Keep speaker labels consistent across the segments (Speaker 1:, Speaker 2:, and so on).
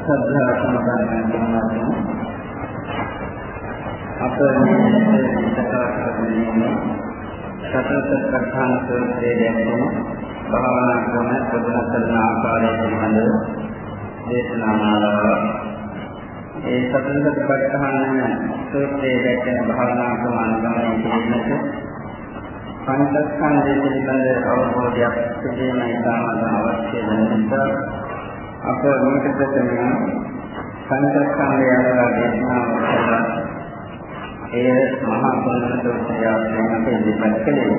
Speaker 1: සද්ධා සම්පන්න අප මේ විස්තර කරන්නේ සතරසත්‍යඥාන සූත්‍රයේ දැක්වෙන භාවනා ක්‍රම ප්‍රගුණ කරන ආකාරය පිළිබඳව දේශනා මාලාව ඒ සතරසත්‍යඥාන සූත්‍රයේ දැක්වෙන භාවනා ක්‍රම අනුගමනය කිරීමට පංචස්කන්ධය පිළිබඳ අවබෝධයක් තිබීම ඉතාමත් අවශ්‍ය වෙන නිසා අප මේක ප්‍රථමයෙන් පංචස්කන්ධය අනුව දේශනා කළා. එය මහා සම්පූර්ණ සත්‍යයෙන් ඉදිරිපත් කළේ.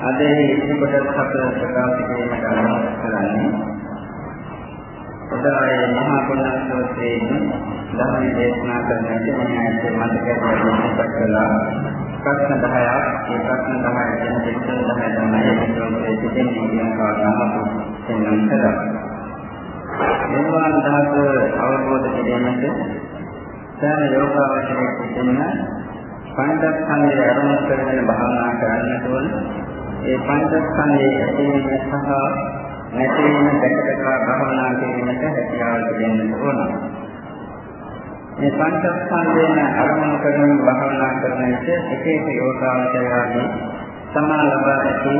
Speaker 1: අද මේ කොටස් හතර ප්‍රකාශ කිරීමට අනුමත කරන්නේ. උදාහරණය මහා පුණ්‍ය සූත්‍රයේ ධර්ම දේශනා කරන විදිහට මතකයෙන් ඉදිරිපත් කළා. ප්‍රශ්න 10ක් ඒ ප්‍රශ්න 10 ගැන දෙකෙන් 10 තමයි මේ සිටින්නේ කියන කාරණාව පෙන්වන්න කළා. නිර්වාණ ධාතුව අවබෝධ කිරීමට සෑම යෝගාවචරයේ සිටින්න පංචස්කන්ධය අරමුණු කරගෙන භාවනා කරන්නට ඕන. ඒ පංචස්කන්ධයේ ඇතිවීම සහ නැතිවීම දැක දැක භාවනා කිරීමට හැකියාව දෙන්න ඕන. මේ පංචස්කන්ධයෙන් අරමුණු කරගෙන භාවනා කරන විට එක එක යෝගාවචරයන්ගේ සමාන ලබා ඇති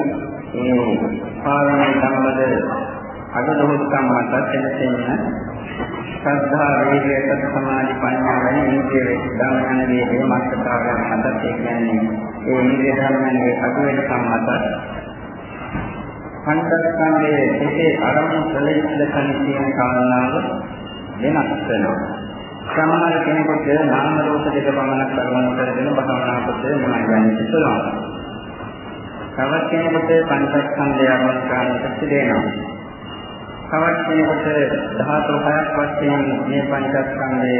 Speaker 1: ඒ පාරමී ධම්මද අදලෝකම් මත තෙලෙන්න ශ්‍රද්ධා වේගය සත් සමාධි ප්‍රඥා වැනි ඉන්ද්‍රිය ධර්මයන් වේදේ මාර්ගතාවයන් මත ඒ කියන්නේ ඒ ඉන්ද්‍රිය ධර්මයන්ගේ අතු වෙන සම්මත පංචස්කන්ධයේ දෙකේ අරමුණු කළ යුතු කණ කියන කාරණාව වෙනස් වෙනවා සමහර කෙනෙකුට නාම රූප දෙක පමණක් කරවන කරගෙන භාවනා කොට මොනවද පුළුවන්. තවත් කෙනෙකුට පංචස්කන්ධය අනුව කරන්නට සිදෙනවා. තවත් කෙනෙකුට ධාතු හයක් වශයෙන් මේ පංචස්කන්ධය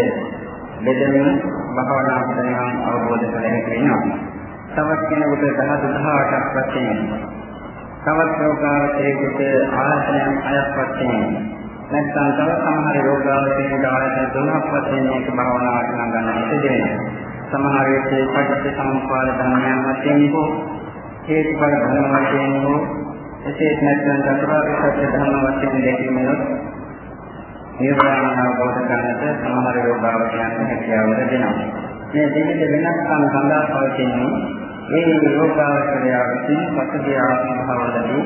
Speaker 1: බෙදෙමින් භාවනා කරනවා අවබෝධ කරගෙන ඉන්නවා. තවත් කෙනෙකුට ධාතු 18ක් වශයෙන් තවත් යෝගාවචරයකට ආයතනයන් හයක් වශයෙන් නැත්නම් තව සමහර යෝගාවචරයන් ආයතන තුනක් වශයෙන් මේක භාවනාවට නම් ගන්න ඉතිදෙනවා. සමහර විටේ පටිච්ච සමුප්පාද ධර්මයන් වශයෙන් හෝ හේතුඵල ධර්ම වශයෙන් හෝ එසේ නැත්නම් චතුරාර්ය සත්‍ය ධර්ම වශයෙන් දැකීමෙන් නිර්වාණ අවබෝධ කරගන්නට සමහර යෝගාවචරයන් හැකියාව දෙනවා. මේ දෙකේ වෙනස්කම් සඳහා පවතින්නේ ඒ යෝගාවචරය විසින් පසුගිය ආත්ම භාවවලදී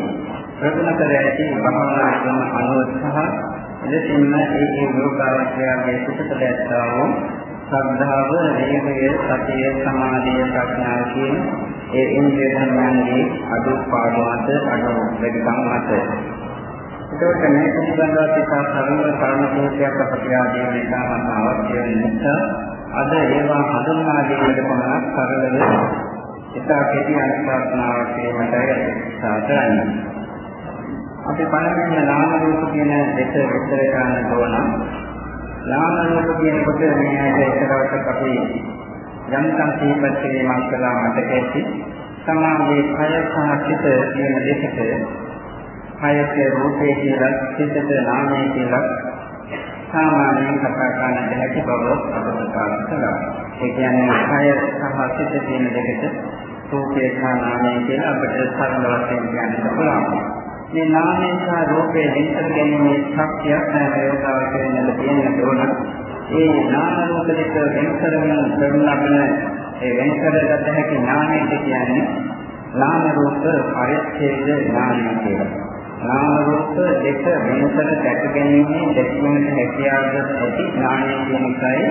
Speaker 1: ප්‍රගුණ කර ඇති භාවනා ක්‍රම අනුව සහ එලෙසින්ම ඒ ඒ යෝගාවචරයේ සුපත දැක්තා වූ ශ්‍රද්ධාව, වීර්යය, සතිය, සමාධිය, ප්‍රඥාව කියන ඒ ඉන්ද්‍රිය ධර්මයන්ගේ අදුපාඩු මත අනු වැඩිකම් මත ඒකට මේ පිළිබඳව තිතා සරල කර්ම කෝපයක් අපට ආදී නිසාම අවශ්‍ය වෙන නිසා අද ඒවා හඳුන්වා දීමට පමණක් සරලව ඉතා කෙටි අනුශාසනාවක් වීමටයි සාකරන්නේ. අපි පළමුවෙන් නාම රූප කියන දෙක විස්තර කරන්න ඕන. නාම රූප කියනකොට මේ ඇයිද එකවරක් අපි යම් සංකීපත් කිරීමක් කළා මතක ඇති. සමාධියේ කය සහ චිත කියන දෙකට කයට රූපේ කියලා චිතට නාමය කියලා සාමාන්‍යයෙන් කතා කරන්න හැකි බව අපට ප්‍රකාශ කළා. ඒ කියන්නේ කය සහ චිත කියන දෙකට රූපේ සහ නාමය කියලා අපිට සරල වශයෙන් කියන්න පුළුවන්. මේ නාමයෙන් සහ රූපයෙන් වෙනස් ගැනීමේ ශක්තියක් යෝගාවචරයෙන් තියෙන දෝන. ඒ නාම රූප දෙක වෙන කරමින් කරන ලබන ඒ වෙන කරගත හැකි නාමය කියන්නේ නාම රූප පරිච්ඡේද නාමය කියලා. නාම රූප දෙක වෙනසට දැක ගැනීමේ දැක්වීමට හැකියාව ඇති ඥානය කියන එකයි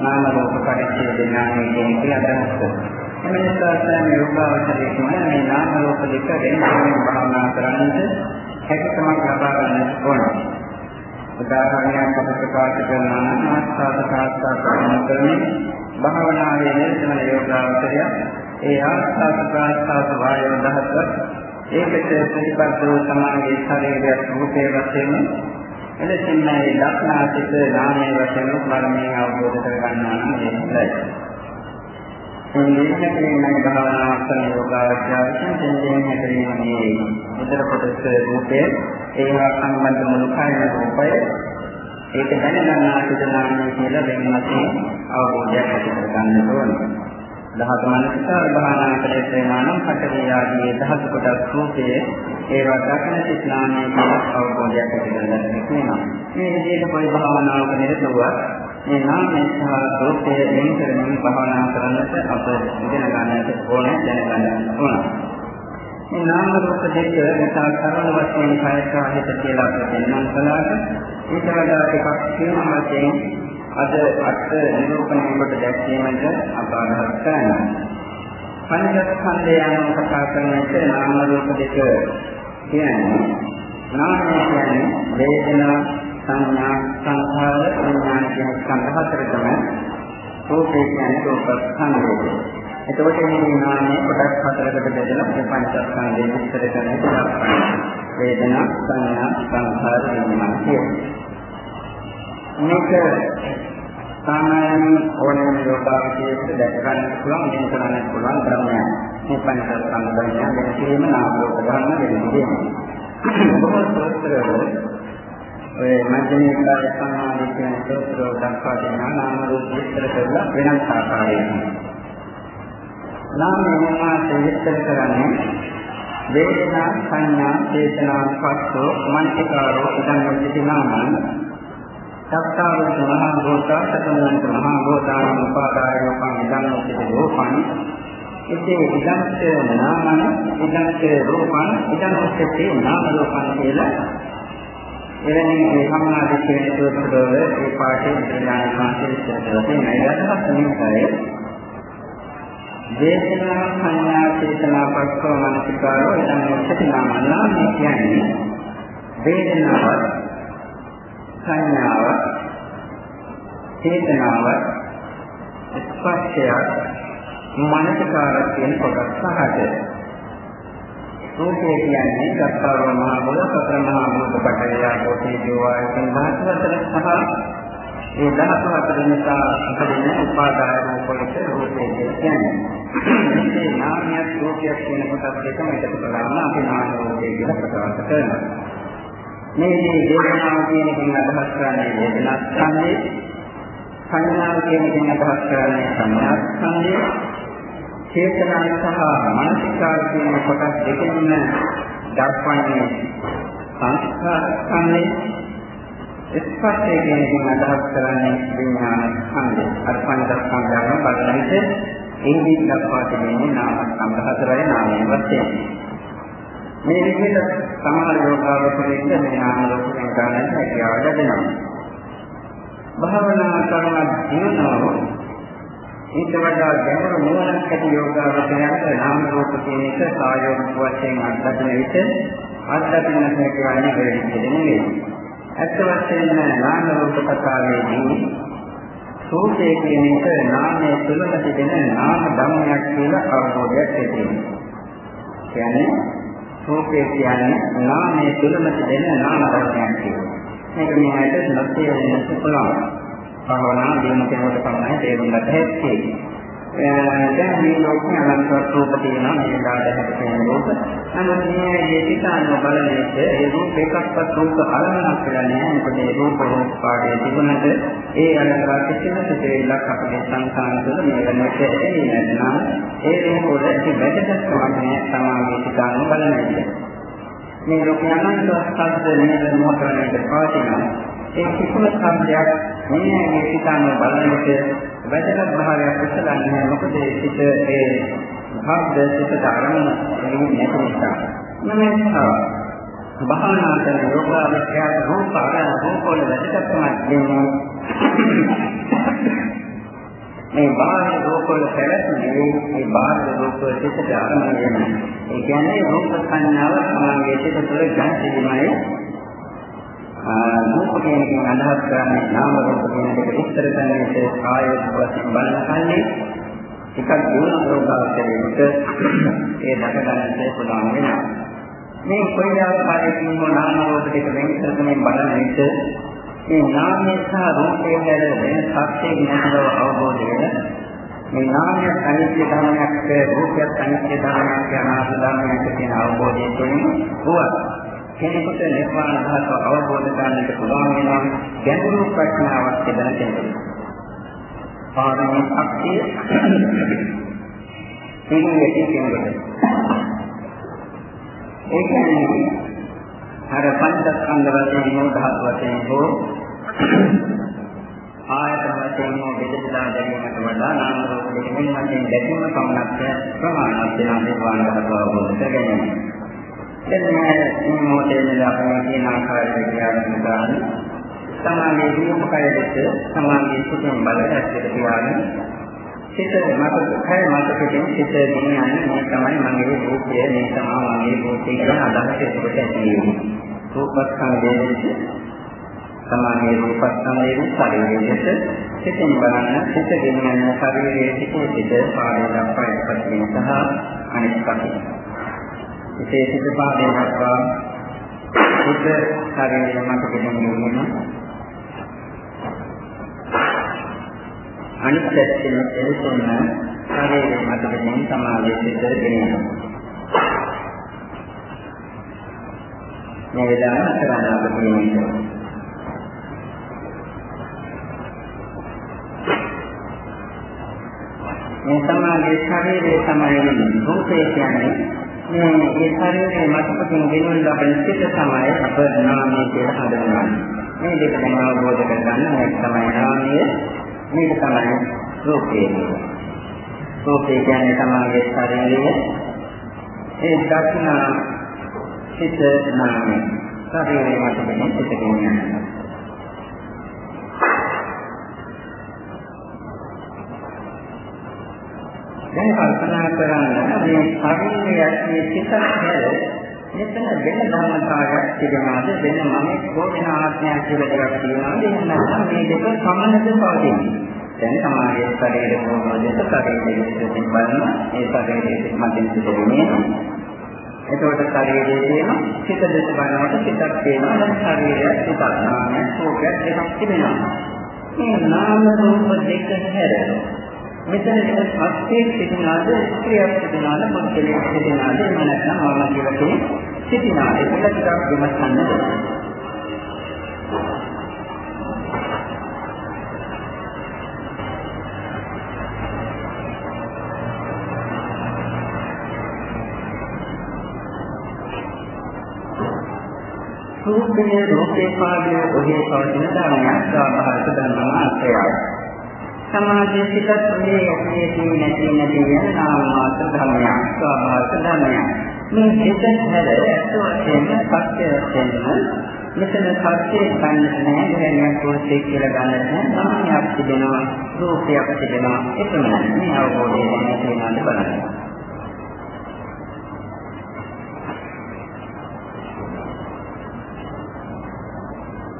Speaker 1: නාම රූප පරිච්ඡේද ඥානය කියන එක අදහස් කරන්නේ. එමෙන්සා සෑම යෝගාවචරයකම මේ නාම රූප දෙක වෙනස්කම් භාවනා කරන්නට හැකියාවක් ලබා ගන්නට ඕන. උදාහරණයක් අපට ප්‍රකාශ කරනවා නම් ආස්වාද ප්‍රාස්වාද කරන කරන්නේ භාවනාවේ නිරතන යෝගාවචරය ඒ ආස්වාද ප්‍රාස්වාද වායව දහස ඒකට ප්‍රතිපද වූ සමාගයේ ශරීරයක් රූපේ වශයෙන් එලෙසින් මේ ලක්ෂණාසිත නාමයේ වශයෙන් බලමින් අවබෝධ කර ගන්නවා නම් ඒකයි. දෙන්නේ හැකීමයි භාවනාවක් කරන යෝගාවචරයෙන් දෙන්නේ හැකීමේ මුදල කොටස රූපේ ඒවා සම්බන්ධ මුළු කයන රූපය ඒක දැනගන්නා සිතනාන්නේ කියලා වෙනමත් අවබෝධයක් ඇති කර ගන්න ඕනේ. දහතු මනසකාර භාවනා කළේ ප්‍රේමානම් පටවිය ආදී දහතු කොටස් රූපයේ ඒවා දක්න සිස්නාමයේ කියන අවබෝධයක් ඇති කරගන්න වෙනවා. මේ විදිහට පොයි භාවනාවක නිරතුරුව මේ නාමය සහ රූපය වෙන කරමින් භාවනා කරන්නට අප ඉගෙන ගන්නට ඕනේ දැනගන්න ඕන. මේ නාම රූප දෙක නිසා කරන වශයෙන් කායක හිත කියලා අපිට දෙන්නම් කලාට ඊට වඩා ටිකක් සියුම් වශයෙන් අද අට නිරූපණය කොට දැක්වීමට අප අදහස් කරනවා. පංචස්කන්ධය යන කතා කරන විට නාම රූප දෙක කියන්නේ නාමය කියන්නේ වේදනා සංඥා සංඛාර විඥාන කියන ස්කන්ධ හතරටම රූපේ කියන්නේ රූප ස්කන්ධය. එතකොට මේ නාමයේ කොටස් හතරකට බෙදලා මේ පංචස්කන්ධය විස්තර කරන එක වේදනා සංඥා සංඛාර විඥාන කියන්නේ. මේක සාමාන්‍යයෙන් ඕනෑම යෝගාවචයකට දැක ගන්න පුළුවන් වෙන කරන්න පුළුවන් ධර්මයක්. මේ පංචස්කන්ධ ධර්මයන් වෙන කිරීම නාම රූප ධර්ම වෙන්නේ. බොහෝ සූත්‍රවල ඔය මධ්‍යම කාය සමාධි කියන සූත්‍රවල දක්වා තියෙන නාම රූප විස්තර කරලා වෙනස් ආකාරයෙන්. නාම මොනවාද විස්තර කරන්නේ වේදනා සංඥා චේතනා පස්සෝ මනසිකාරෝ ඉදන් විදිහේ නාමයන් සත්තාවන්ත මහා භූතා සතමන්ත මහා භූතාන උපාදාය රූපං ඉදං උච්චේ රූපං ඉතේ ඉදංච නාමං ඉදංච රූපං ඉදං උච්චේ නාම රූපං කියලා එවැනි මේ සම්මාදිට වෙන සූත්‍රවල ඒ පාඩේ විද්‍යාන මාසික විස්තරයෙන් අයදහස් නිමකය වේදනා සංඥා චේතනා පස්සෝ මනසිකාරෝ ඉදං උච්චේ නාමං නාම කියන්නේ වේදනාවක් සංඥාව චේතනාව ස්පර්ශය මනසකාර කියන කොටස් පහට රූපේ කියන්නේ සත්තාව මහා බල සතර මහා භූත පටලයා කොටේ ජීවායතන ධාතු හතර සහ ඒ ධාතු හතර නිසා අපදින උපාදාය රූපවලට රූපේ කියන්නේ මේ නාමයක් රූපයක් කියන කොටස් දෙකම එකතු කරලා අපි නාම රූපේ කියලා ප්‍රකාශ කරනවා මේ වේදනාව කියන එකෙන් අදහස් කරන්නේ වේදනා ස්කන්ධය. සංඥාව කියන එකෙන් අදහස් කරන්නේ සංඥා ස්කන්ධය. චේතනාව සහ මානසිකාර කියන කොටස් දෙකෙන්ම දක්වන්නේ සංස්කාර ස්කන්ධය. ස්පර්ශය කියන එකෙන් අදහස් කරන්නේ විඥාන ස්කන්ධය. අර පංචස්කන්ධයන් බලන විට ඉන්දිය දක්වා තිබෙන්නේ නාම ස්කන්ධ හතරයි නාමයෙන් වශයෙන්. මේ විදිහට සමහර යෝගාවචරයෙක් මේ නාම රූප සංකාරයන් හැකියාව ලැබෙනවා. භාවනා කරන දිනනෝ ඊට වඩා ගැඹුරු නුවණක් ඇති යෝගාවචරයන්ට නාම රූප කියන එක සායෝගික වශයෙන් අත්දැකෙන විට අත්දැකීම කියන්නේ වෙන්නේ නෙවෙයි. ඇත්ත වශයෙන්ම නාම රූප කතාවේදී සෝතේ කියන එක නාමයේ තුලට තිබෙන නාම ධර්මයක් කියලා අවබෝධයක් ඇති වෙනවා. කියන්නේ රූපේ කියන්නේ නාමයේ තුලම තිබෙන නාම ධර්මයක් කියලා. මේක මේ ඇයිද නැත්තේ වෙනස් පුළුවන්. භවනා දිනු කෙනෙකුට පමණයි තේරුම් ගත හැකි. දැන් මේ ලෝකේ අනන්ත රූප තියෙනවා මේ දායකට තියෙන රූප. නමුත් මේ දෙතිකාන බලන විට ඒ රූප එකක්වත් රූප අරමුණක් කියලා නෑ. මොකද ඒ රූප රූප පාඩේ තිබුණට ඒ අනතර කිසිම සිතේලක් අපේ සංසාර තුළ මේ වෙනකොට එන්නේ නැත්නම් ඒ රූප වල ඇති වැදගත්කමක් නෑ සමාගයේ තිකාන බලන විට. මේ ලෝකේ අනන්ත සත්‍ය නේද මොහොතකට පවතිනවා. ඒ කිසිම සම්පයක් මෙන්නගේ සිතාන බලන විට වැදගත් භාවයක් ඉස්සලන්නේ මොකද සිත ඒ භාග්‍ය සිත ධර්ම නැති නිසා. නමස්කාර. භාවනා කරන යෝගාවචරය රූප ආකාර රූප වල වැදගත්කමක් දෙන්නේ. මේ බාහිර රූප වල පැවැත්මේ මේ බාහිර රූප සිත ධර්ම වෙනවා. ඒ කියන්නේ රූප සංඥාව සමාගයේ සිත තුළ ගැටීමයි රූප කියන එකෙන් අදහස් කරන්නේ නාම රූප කියන එක විස්තර කරන්නේ කාය වශයෙන් බලනකන්නේ එකක් දුන රෝගාවචරයකට ඒ දැක ගන්නට පුළුවන් වෙනවා. මේ කොයිදාක පාඩකින්ම නාම රූප දෙක වෙන කරගෙන බලන විට මේ නාමය සහ රූපය ගැන වෙන සත්‍යයක් නැතිව අවබෝධ වෙන මේ නාමය අනිත්‍ය ධර්මයක් රූපය අනිත්‍ය ධර්මයක් අනාත්ම ධර්මයක් කියන අවබෝධය තුළින් වුණා. කෙනෙකුට නිර්වාණ ධාතුව අවබෝධ කරගන්නට පුළුවන් වෙනවා ගැඹුරු ප්‍රඥාවක් තිබෙන කෙනෙකුට. පාරමී ශක්තිය පිළිවෙලින් කියනකොට ඒ කියන්නේ අර පංචස්කන්ධ වශයෙන් හෝ ධාතු වශයෙන් හෝ ආයතන වශයෙන් හෝ බෙදලා දැරීමට වඩා නාම රූප දෙකෙන් වශයෙන් දැකීම පමණක් ප්‍රමාණවත් වෙන නිර්වාණ ධර්ම අවබෝධ කරගැනීම. දැන් මේ මොහොතේ අපි කියන ආකාරයට කියන්න ගන්න සමාගයේ විමුඛය දෙක සමාගයේ සුඛම් බලයට ඇත්තට කියන්නේ සිත මත කය මත පිටින් සිත ගෙනියන්නේ මේ තමයි මගේ රූපය මේ තමයි මගේ රූපය කියන අදහස එතකොට ඇති වෙන්නේ. රූපස්කන්ධයේ සමානයේ රූපස්කන්ධයේ ශරීරයේ සිතින් බලන්න සිත ගෙනියන ශරීරයේ සිටේ සිට පාදයේ දක්වා ඉපත් වෙන සහ අනිත් පැත්තේ. ඉතේ සිත පාදයේ දක්වා සිත ශරීරයේ මත ගෙනියන අනිත් පැත්තෙන් එලෙසම ශරීරයේ මතකයෙන් සමාධිය සිද්ධ වෙනවා. මේ විදිහට කරන්න අපිට මේ සමාධියේ ශරීරයේ තමයි රූපය කියන්නේ මේ ඒ ශරීරයේ මතකයෙන් ගෙනුන ලබන සිත තමයි අප නාමය කියලා හඳුන්වන්නේ. මේ දෙක තමයි අවබෝධ කරගන්න මේක තමයි නාමය මේක තමයි රූපේ. රූපේ කියන්නේ තමයි ශරීරය. ඒ දක්ෂින සිත නාමය. ශරීරය මත වෙන සිත කියන්නේ. දැන් කල්පනා කරන්න මේ ශරීරයේ සිතක් හැර මෙතන වෙන ධර්මතාවයක් තිබෙනවාද? වෙන මම කෝපන ආත්මයක් කියලා දෙයක් තියෙනවාද? එහෙම නැත්නම් මේ දෙක සමානද පවතින්නේ දැන් සමාජයේ ශරීර කොහොමද? ශරීරයේ සිටින් බලන ඒ ශරීරයේ මතින් සිටින්නේ එතකොට ශරීරයේ තියෙන සිත දෙස බලනකොට සිතක් තියෙනවා. දැන් ශරීරය සිතක් නාමය රූපයක් දෙකක් තිබෙනවා. මේ නාම රූප දෙක හැර මෙතන සත්‍යයේ සිටිනාද ස්ත්‍රියක් සිටිනාද පුද්ගලයෙක් සිටිනාද එහෙම නැත්නම් මම කියලා කියන්නේ සිටිනාද ඒක ටිකක් විමසන්න රූපයේ රූපේ පාදයේ ඔහේ පවතින ධර්මයක් ස්වභාවික ධර්මයක් සමාධිය පිටත් මේ ඇතිේ තියෙන නැති නැති යන නාම මාත්‍ර ධර්මයක් ස්වභාවික ධර්මයක්. මේ දෙක හැර ඇත්ත වශයෙන්ම සත්‍ය වශයෙන්ම මෙතන සත්‍යයේ ගන්නට නැහැ දෙයක් පොතේ කියලා ගන්නට නැහැ නාමයක් තිබෙනවා රූපයක් තිබෙනවා එතනයි මේ අවබෝධය දැන තියෙනවාද බලන්න.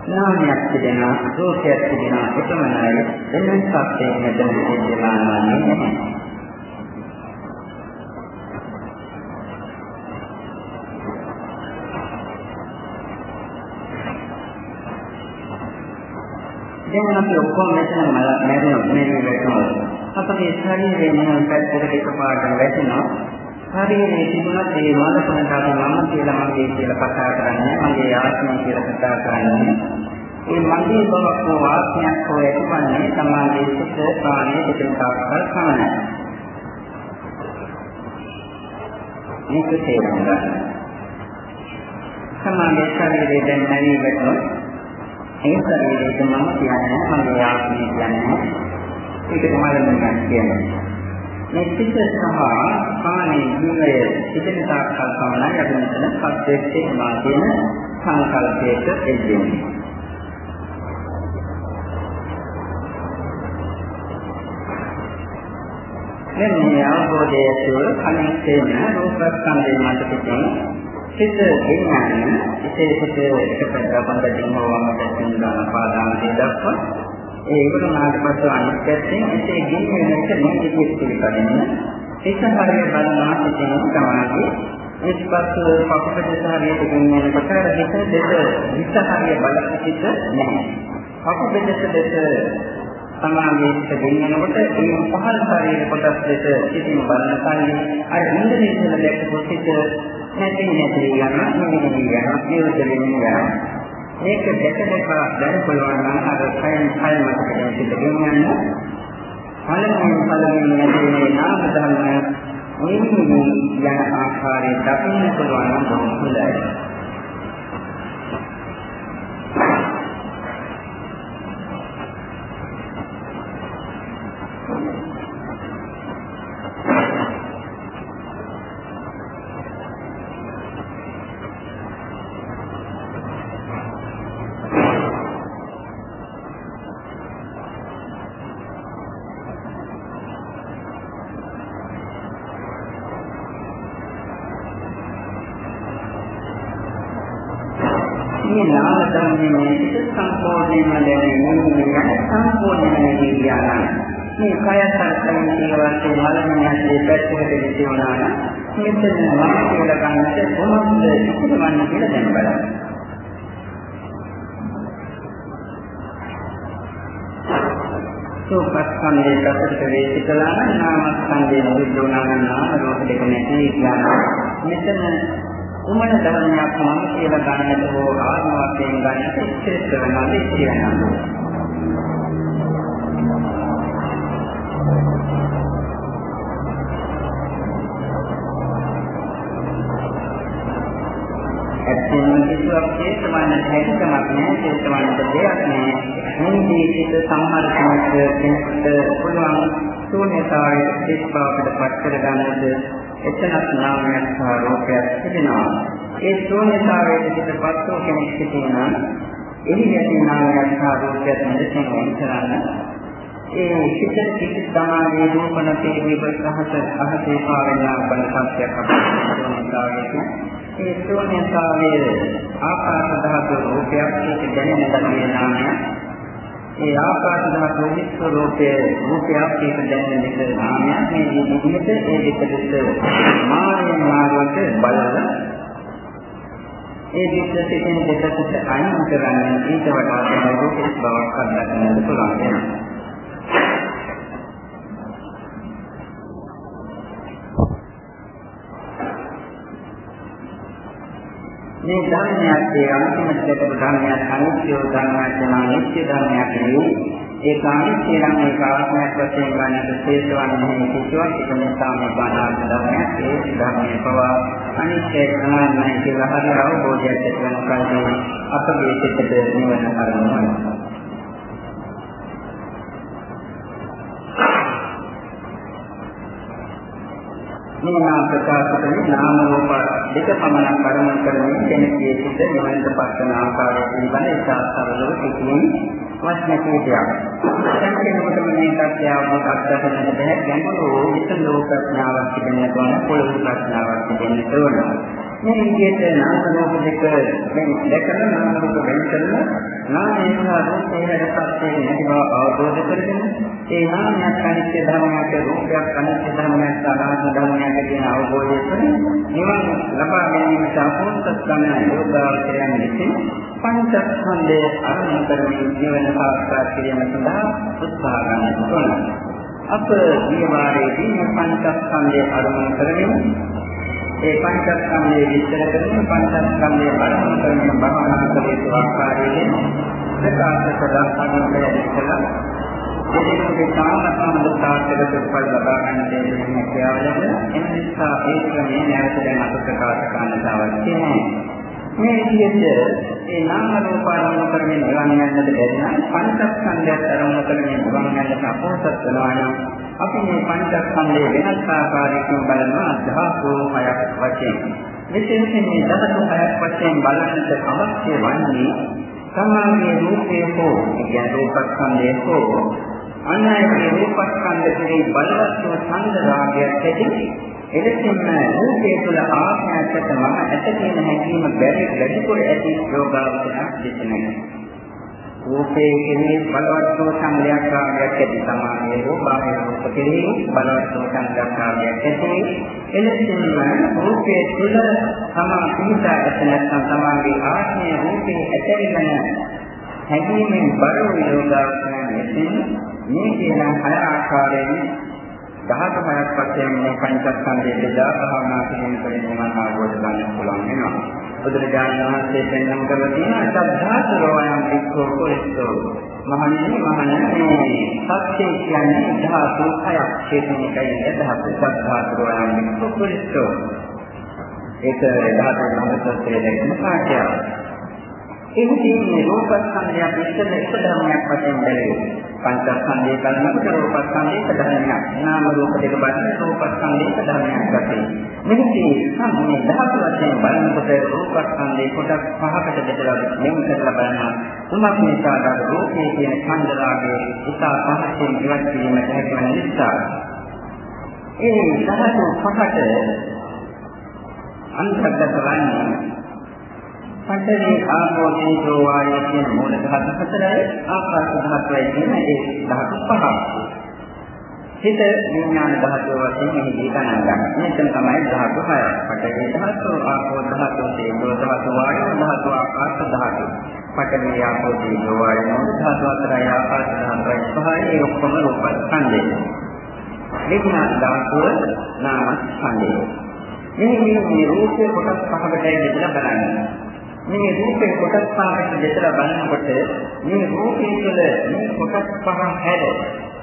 Speaker 1: නාමයක් තිබෙනවා රූපයක් තිබෙනවා එකමනයි එන්න සත්‍යයෙන් මෙතන විද්‍යමාන වන්නේ නැහැ. දැන් අපි ඔක්කොම මෙතන මැරෙනවා මේ වෙනවා. අපේ ශරීරයේ මොන පැත්තකට එකපාරට වැටෙනවා. ශරීරයේ තිබුණත් ඒ මනසට අපි මම කියලා මගේ කියලා කතා කරන්නේ මගේ ආත්මය කියලා කතා කරන්නේ ඒ මගේ බවක් හෝ වාක්‍යයක් හෝ ඇතිවන්නේ සමාධියේ සිට ප්‍රාණයේ පිටින් තාක්කල් සමනයි. මේක තේරුම් ගන්න. සමාධියේ ශරීරයේ දැන් නැවී වැටුණොත් ඒ ශරීරයට මම කියන්නේ මගේ ආත්මය කියන්නේ ඒක තමයි මම කියන්නේ. මේ සිත සහ කාණේ ජීවය සිටින තාක්කල් සමනයි අපි මෙතන සත්‍යයේ මා කියන සංකල්පයක එන්නේ. දැන් මේ අවබෝධය තුළ කලින් තේන රූපස්කන්ධය මත පිටින් සිත ගෙන්නන්න විශේෂිත එකකට බඳින්න ඕවමකින් ගන්න පාදාන දෙයක් ඒ වුණාට පස්සේ අනිත් පැත්තෙන් ඒ ගෙන්නන එක මේ විදිහට පිළිපදින්න ඒක හරිය බලනවා සිටින තමයි. ඉස්පස් පපුපද සාරියට ගෙන්නනකොට හිත දෙක හිත හරිය බලපිට නැහැ. පපුපදට දෙක සමාගයේට ගෙන්නනකොට මේ පහළ ශරීර කොටස් දෙක සිටින බලන කන්නේ අර ඉන්ද්‍රිය කියලා දැක්කොත් සිට නැති නැති යනවා නිවිදි යනවා නිවිදි යනවා. මේක දැක දැක දැන පුළුවන් නම් අර කයින් කය මතකයෙන් සිට ගෙන්නන්න පළමුවෙන් පළමුවෙන් නැති මේ නාම ධර්ම මේ යන ආකාරය දකින්න පුළුවන් නම් බොහොම හොඳයි. නාම ධර්මයේ සිත සම්පූර්ණයෙන්ම දැනෙන්නේ සම්පූර්ණයෙන්ම කියනවා. මේ කයත් අර්ථයෙන් කියවත්තේ මලමියන්ගේ පැත්තකට විදිනවා නම් මෙතන මම කියලා ගන්නට කොහොමද ඉක්මවන්න කියලා දැන් බලන්න. සෝපස්කන්ධයේ පැත්තට වේසිකලා නම් නාමස්කන්ධයේ නිරුද්ධ වුණා නම් නාම රූප දෙක නැති කියනවා. මෙතන කුමන ධර්මයක් මම කියලා ගන්නට හෝ ආත්ම වශයෙන් ගන්නට ඉච්ඡිත කරනවාද කියනවා. ඇත්තෙන්ම කිසිවක් හේතුවන්නට හැකියාවක් නැහැ හේතුවන්නට දෙයක් නැහැ මේ ජීවිත සමහර කෙනෙකුට පුළුවන් ශූන්‍යතාවයේ සිත්පාකට පත් කර ගන්නට එතනත් නාමයක් සහ රූපයක් තිබෙනවා. ඒ ශූන්‍යතාවයේ පිටපත් වූ කෙනෙක් සිටිනා එහි ඇති නාමයක් සහ රූපයක් මෙතන වෙන් කරන්න ඒ සිත සිත සමාධියේ රූපන තේරීව සහස අහසේ පාවෙනා බල සත්‍යයක් අපිට ඒ ශූන්‍යතාවයේ ආකාශ ධාතු රූපයක් සිට දැනෙන දන්නේ නාමයක් ඒ ආකාශ ධාතු විස්ස රූපයේ රූපයක් කියන දැනෙන දෙක නාමයක් මේ විදිහට ඒ දෙක දෙක මායන් මාර්ගයට බලන ඒ විස්ස සිටින දෙකට අයින් කරන්නේ ඊට වඩා තමයි රූපේ බවක් අත්දකින්න පුළුවන් වෙනවා. මේ ධර්මයක් ඒ අන්තිමට දැකපු ධර්මයක් අනිත්‍ය ධර්මයක් තමයි නිත්‍ය ධර්මයක් නෙවෙයි. ඒ කාණිත්‍ය නම් ඒ කාර්යයක් වශයෙන් ගන්නට ශේෂවන්නේ නැහැ. කිසිවක් ඒක නිසා මේ බාධාක ධර්මයක්. ඒ ධර්මයේ පවා අනිත්‍ය ප්‍රමාණය කියලා හරි අවබෝධයක් ඇති වෙන කල්හි අපගේ සිතට නිවන කරනවා මේ නාම ප්‍රකාශ කරන නාම රූප දෙක පමණක් කර්ම කරමින් කෙනෙකුගේ සිත නිවනට පස්සන ආකාරය පිළිබඳ ඉතා සරලව සිටින වචන කීපයක්. දැන් කෙනෙකුට මේ තත්ත්වය අවබෝධ කරගන්නට බැහැ ගැඹුරු විසඳෝ ප්‍රඥාවක් තිබෙන්න ඕන පොළොව ප්‍රඥාවක් තිබෙන්න ඕන. මේ විදිහට නාම රූප දෙක දැකලා නාම රූප වෙන කරලා නාමයේ සහ රූපයේ හැඩපත්යේ නැති බව අවබෝධ කරගෙන ඒ නාමයක් අනිත්‍ය ධර්මයක් රූපයක් අනිත්‍ය ධර්මයක් සාධාරණ ධර්මයක් කියන අවබෝධය තුළ නිවන් ලබා ගැනීමට අපෝසත්කම යෝගාවචරයන් විසින් පංචස්කන්ධයේ අරමුණු කරමින් ජීවන සාර්ථක කිරීම සඳහා උත්සාහ ගන්න ඕන. අප ජීවාරයේදී පංචස්කන්ධයේ අරමුණු කරමින් ඒ පංචස්කන්ධයේ විස්තර කරන පංචස්කන්ධයේ බලන කරන භවනා කළ යුතු ආකාරයෙන් ප්‍රකාශ කරලා අනුකම්පාවෙන් කළා. ඒකේ සාමසම්බ සාර්ථක ප්‍රතිඵල ලබා ගන්න දෙන්නේ හැකියාව ලැබෙන නිසා ඒ ක්‍රමයේ නැවත දැන් අප ප්‍රකාශ කරන්න අවශ්‍ය නැහැ. මේ විදිහට ඒ නාම රූප අරමුණු කරමින් නිවන් යන්නට බැරි නම් පංචස්කන්ධයත් අරමුණු කරමින් නිවන් යන්නට අපෝසත් වෙනවා නම් අපි මේ පංචස්කන්ධයේ වෙනස් ආකාරයකින් බලනවා ධාතු හයක් වශයෙන්. විශේෂයෙන් මේ ධාතු හයක් වශයෙන් බලන්නට අවශ්‍ය වන්නේ සමාගයේ රූපේ හෝ කියන රූපස්කන්ධයේ හෝ අන්‍යයේ රූපස්කන්ධ කෙරෙහි බලවත් වූ ඡන්ද රාගයක් ඇති එලෙසින්ම රූපයේ තුල ආත්මයකට මම ඇත කියන හැඟීම බැරි වැඩිපුර ඇති යෝගාවචන දෙතනයි. රූපයේ කෙරෙහි බලවත් වූ සංලයක් රාගයක් ඇති සමානයේ රූපාවේ රූප කෙරෙහි බලවත් වූ සංලයක් රාගයක් ඇති. එලෙසින්ම රූපයේ තුල තමා පිහිටා ඇත නැත්නම් තමාගේ ආත්මය රූපේ ඇතෙන්න හැඟීමෙන් බර වූ යෝගාවචන මෙතෙන් මේ කියන හය ආකාරයෙන් ධාතු හයක් වශයෙන් මේ පංචස්කන්ධයේ බෙදා භාවනා කිරීම තුළින් මම අවබෝධ කරගන්න පුළුවන් වෙනවා. බුදුරජාණන් වහන්සේ පෙන්වන කරලා තියෙන සද්ධාතරෝයන් වික්ඛෝ කොරිස්සෝ මහණෙනි මහණෙනි සත්‍ය කියන්නේ ධාතු හයක් හේතුනිකයි ධාතු. සද්ධාතරෝයන් වික්ඛෝ කොරිස්සෝ ඒක ධාතු සම්පතේ දැක්ම කාර්යය එහිදී මේ රූපස්කන්ධයක් ඉස්සෙල්ල එක ධර්මයක් වශයෙන් බැලුවේ. පංචස්කන්ධය ගන්නකොට රූපස්කන්ධයක ධර්මයක්. නාම රූප දෙක බලන රූපස්කන්ධයක ධර්මයක් වශයෙන්. මෙහිදී සම්මේ ධාතු වශයෙන් බලනකොට රූපස්කන්ධයේ කොටස් පහකට බෙදලා මෙන් කරලා බලනවා. තුනක් නිසාද රූපයේ කියන ඡන්දරාගයේ ඉතා පහසෙන් ඉවත් කිරීමට හැකිවන නිසා. ඒ ධාතු පහට අන්තර්ගත වන්නේ පඨවි ආපෝ තේජෝ වායෝ කියන මූල ධාතු හතරයි ආකාශ ධාතුවයි කියන ඒ ධාතු පහ. හිත විඥාන ධාතුව වශයෙන් මෙහි ගණන් ගන්න. මෙතන තමයි ධාතු හය. පඨවි ධාතු, ආපෝ ධාතු, තේජෝ ධාතු, වායෝ ධාතු, ආකාශ ධාතු. පඨවි ආපෝ තේජෝ වායෝ මූල ධාතු හතරයි ආකාශ ධාතුයි පහයි ඒ ඔක්කොම රූපස්කන්ධය. විඥාන ධාතුව නාම ස්කන්ධය. මේ මේ රූපේ කොටස් පහකටයි බෙදලා බලන්නේ. මේ රූපේ කොටස් පහකට දෙතලා බලනකොට මේ රූපේ තුළ මේ කොටස් පහ හැද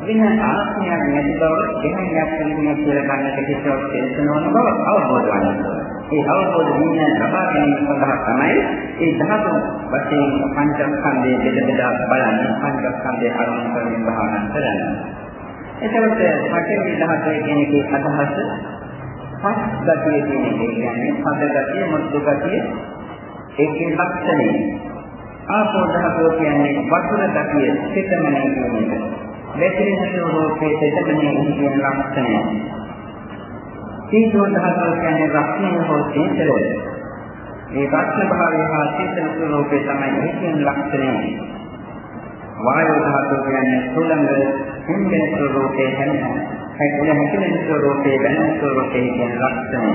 Speaker 1: වෙන ආත්මයක් නැති බව දෙහියක් පිළිගන්න කියලා ගන්නට කිසිවක් තේරෙනවන බව අවබෝධ වෙනවා. ඒ අවබෝධ වීම ලබා ගැනීම සඳහා තමයි ඒ ධාතු වශයෙන් පංචස්කන්ධයේ බෙද බෙදා බලන්නේ පංචස්කන්ධයේ අරමුණු කරමින් භාවනා කරන්නේ. එතකොට පඨවි ධාතුවේ කියන එකේ අදහස පස් ගතිය කියන එක කියන්නේ පද ගතිය, මුද්ද ගතිය, ඒකේ ලක්ෂණය ආපෝ ධාතෝ කියන්නේ වතුර ගතිය සිතමනය කියන එක. මෙතනින් රූපයේ සිතමනය කියන ලක්ෂණය. සීතෝ ධාතෝ කියන්නේ රක්ෂණය හෝ සීතලය. මේ රක්ෂණ භාවය හා සීතල ස්වરૂපේ තමයි ඒකෙන් ලක්ෂණය. වායෝ ධාතෝ කියන්නේ සුළඟ හින්දෙන ස්වરૂපේ හැම හැකල හැකල ස්වરૂපේ වෙන ස්වરૂපේ කියන ලක්ෂණය.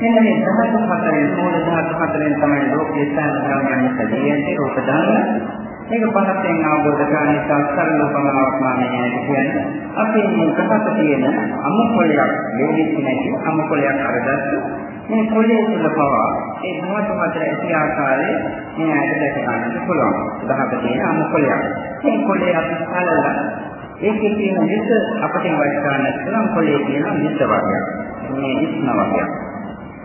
Speaker 1: මෙන්න මේ ධාතු හතරෙන් මූල ධාතු හතරෙන් තමයි ලෝකයේ සාධාරණ යන්නේ සදීයන්ට රූප දාන. මේක පහතෙන් අවබෝධ කරගන්න නිසා සරල උපමාවක් මම කියන්නේ. අපි මේ කපත තියෙන අමුකොලයක් වේදිච්ච නැති අමුකොලයක් අරගත්තු මේ කොලේ තුල පවා ඒ ධාතු හතර ඇති ආකාරයේ මේ ඇයට දැක ගන්නට පුළුවන්. ධාතු තියෙන අමුකොලයක්. මේ කොලේ අපි කලලා ඒකේ තියෙන විස අපිට වඩ ගන්නත් පුළුවන් කොලේ තියෙන විස වර්ගයක්. මේ ඉස්න වර්ගයක්.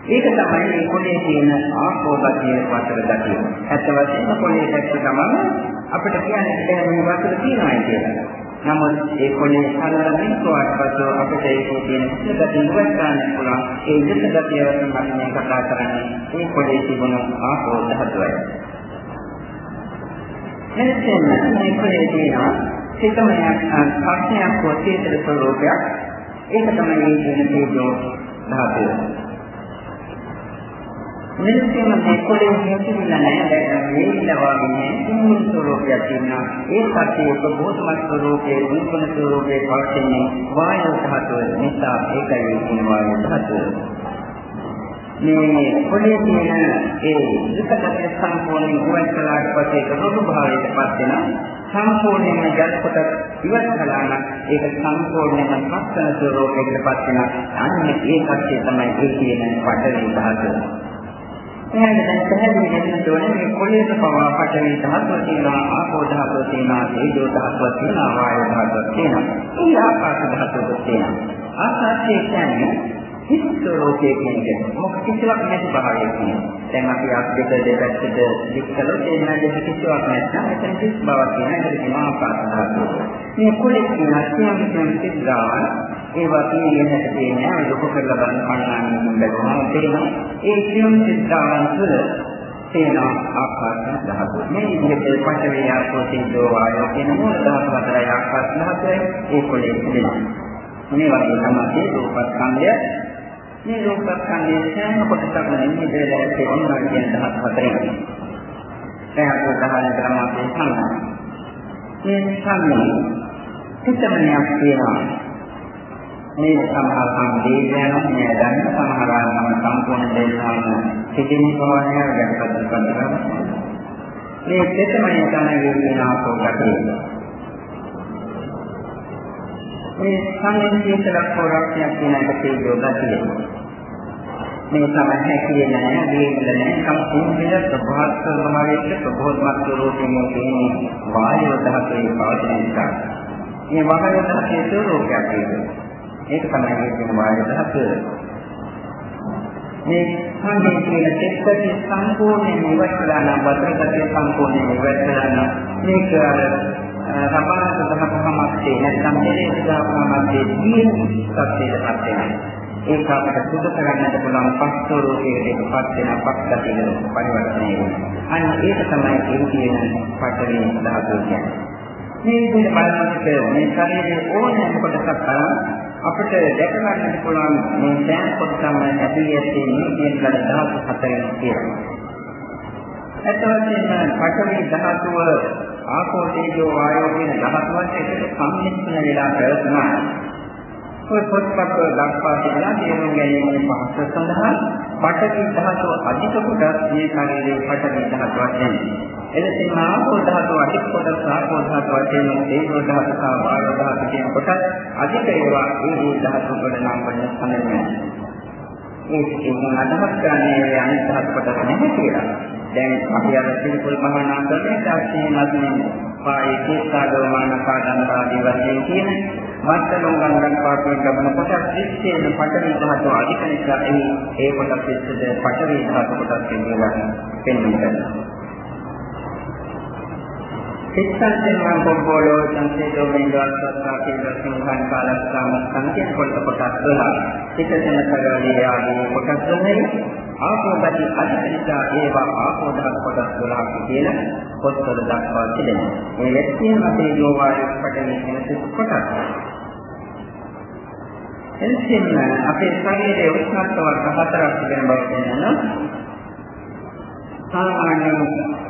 Speaker 1: ඒක තමයි මේ පොළේ තියෙන ආකෝපතිය වතර දකිය. ඇත්ත වශයෙන්ම පොළේ දැක්ක ගමන් අපිට කියන්න බැහැ මේ වතර තියෙනවායි කියලා. නමුත් ඒ පොළේ සරලමින් කොහොමද පසු අපිට ඒකේ තියෙන සිතගතිය ඉවත් ගන්න පුළුවන්. ඒ සිතගතිය වලින් මම මේ කතා කරන්නේ මේ පොළේ තිබුණු ආකෝ ධාතුවයි. මෙතන මේ පොළේ තියෙන සිතමයක් ප්‍රශ්නයක් හෝ තීතල ස්වરૂපයක් ඒක තමයි මේ කියන තේජෝ ධාතුව. මිනිස්සුන් මේ කොලේ හිතුවිලා නැහැ වේදනා වගේ සිංහල ස්වරූපයක් තියෙනවා. ඒ සත්‍යයේ ප්‍රබෝධමත් ස්වරූපයේ දුක්න ස්වරූපයේ පවතින්නේ වායු ධාතුව නිසා ඒකයි කියන වායු ධාතුව. මේ කොලේ තියෙන ඒ දුකකට සම්පූර්ණ වූවලාට පස්සේ ප්‍රබෝධ භාවයට පත් වෙන සම්පූර්ණයෙන්ම ජල කොට ඉවත් කළා නම් ඒක සම්පූර්ණයෙන්ම පස්සන ස්වරූපයකට පත් වෙන අන්න ඒ කච්චේ තමයි ඒ කියන පඩේ ධාතුව. එයාට දැන් පැහැදිලි වෙන්න ඕනේ මේ කොළේට පවා පටවි ධාතුව තියෙනවා ආපෝ ධාතුව තියෙනවා තේජෝ ධාතුව තියෙනවා වායෝ ධාතුව තියෙනවා ඒ ආකාශ ධාතුව තියෙනවා ආකාශයේ කියන්නේ හිස්තෝලෝකයේ කියන්නේ මොකක් කිසිවක් නැති භාවයක් කියන්නේ දැන් අපි අත් දෙක දෙපැත්තට දික් කළොත් ඒ නැදෙක කිසිවක් නැත්නම් එතන කිස් බවක් කියන එකට කියන ආකාශ ධාතුව මේ කොළේ කියන සියම් සියම් සිද්ධාවන් ඒවා තියෙනකට තියෙනවා ඒ ලොකු කරලා බලන පණානින් බැලුවම තේරෙනවා. ඒ සියම් සිද්ධාවන් තුළ තියෙන ආකාශ ධාතුව මේ විදිහට පංචවේ ආපෝ තේජෝ වායෝ කියන මූල ධාතු හතරයි ආකාශ ධාතුවයි ඒ කොළේ තිබෙනවා මේ වගේ තමයි රූපස්කන්ධය මේ රූපස්කන්ධයේ සෑම කොටසක්ම නිමිති දෙලා තියෙනවා කියන දහස් හතරයි. දැන් අපි උදාහරණ කරමු අපි සංඥා. මේ සංඥා පිටමනියක් තියෙනවා. මේ සමහර සම්දේශයන් මේ දැන් සමහර නම් සම්පූර්ණ දේශනාන සිටින ප්‍රමාණය ගැන කතා කරනවා. මේ පිටමනිය තමයි කියන ආපෝකතිය. මේ සංනිශ්චිත ලක්ෂණයක් කියන එක තේරුම් ගන්න. මේ තමයි හැකියේ නැහැ, වේගල නැහැ, සම්පූර්ණ ප්‍රභාත් ස්වභාවයට ප්‍රබෝධමත් ස්වરૂපයෙන් තියෙන වායු දහසේ පවතින නිසා. මේ වායු දහසේ ස්වરૂපයක් ඒක. ඒක තමයි කියන වායු දහස. මේ සංගේ කියන චිත්තයේ සම්පූර්ණ ඉවත්ලා නම් වතරකතිය සම්පූර්ණ ඉවත්ලා නම් මේක සමාන සතහමක් තේ නැත්නම් මේ සදාපමත්තේ දීන සත්‍යයටපත් වෙනවා. ඒක අපිට සුදු කරන්නට පුළුවන් පස්තෝරෝකයකට පත් වෙන පක්ෂතින පරිවර්තනය වෙනවා. අන්න ඒක තමයි ඒ කියන පටලී ධාතුව කියන්නේ. මේ විදිහට බලනකොට මේ ශරීරයේ ඕනෑම කොටසක් බලන අපිට දැක ගන්නට පුළුවන් මේ සෑම කොටසක්ම ඇති ඇති මේ කියන ධාතු හතරෙන් කියලා. එතකොට පඨවි ධාතුව ආපෝ තේජෝ වායෝ කියන ධාතුවත් එකට සම්මිශ්‍රණ වෙලා ප්‍රයත්නවා. ඔය පොත්පත් දක්වා තිබෙනා තේරුම් ගැනීමේ පහස සඳහා පඨවි ධාතුව අධික කොටස් මේ ශරීරයේ පඨවි ධාතුවක් නෙමෙයි. එලෙසින් ආපෝ ධාතුව අධික කොටස් ආපෝ ධාතුව වශයෙන් තේජෝ ධාතුව සහ වායෝ ධාතුව කියන කොටස් අධික ඒවා ඒ ධාතු වල නම් වන සම්මතයි. ඒකෙන් අදහස් කරන්නේ අනිත් ධාතු කොටස් නැහැ කියලා. දැන් අපි අර පිළිකුල් භාවනා කරන්නේ තාක්ෂණික මතින් පායේ කේසාදෝමාන කාඩන ආදී වශයෙන් කියන මත්තලොන් ගංගන් පාටුවෙන් ගමන කොටස් විශ්ේෂයෙන් පඨවි ධාතුව අධික නිසා ඒ ඒ කොටස් විශ්ේෂද පඨවි ධාතු කොටස් කියනවා පෙන්වනවා. සිතාන්තෙන් මම පොබ්බෝලෝ සංසේදෝ මෙන්දවස්සත්තා කියලා සිංහන් කාලස්ථාම සංකේත කොට කොටස් 12. සිතසන කරවලිය ආදී කොටස් 12 ආපෝගති අධික නිසා ඒවා ආපෝදහස් කොටස් 12ක් කියලා පොත්වල දක්වා තිබෙනවා. මේ වැක්සින් අපේ යෝවායු පටලී වෙන කොටස්. එනිසින් අපේ ශරීරයේ උෂ්ණත්ව වර්ග හතරක් තිබෙන බව කියනවා. සාමාන්‍යයෙන්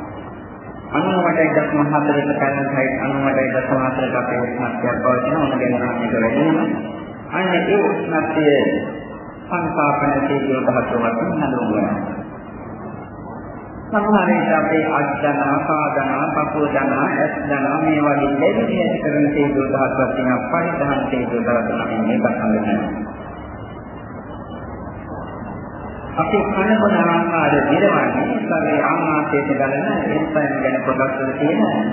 Speaker 1: 98.4ක පැරණියි 98.4ක අපේ උෂ්ණත්වයක් පවතින ඕන ගැන නම් එක වැඩි වෙනවා. අන්න ඒ උෂ්ණත්වය සංකාපන තේජෝ ධාතුව වලින් හඳුන්වනවා. සමහර විට අපේ අජ්ජන, ආකාදන, පපෝදන, ඇස්දන මේ වගේ දෙවිදි ඇති කරන තේජෝ ධාතුවක් තියෙනවා. පරිධාන තේජෝ ධාතුව නම් මේක හඳුන්වනවා. අපි කන බොන ආකාර දිරවන්නේ සමේ ආමාශයට ගලන එන්සයිම් ගැන කොටස් වල තියෙන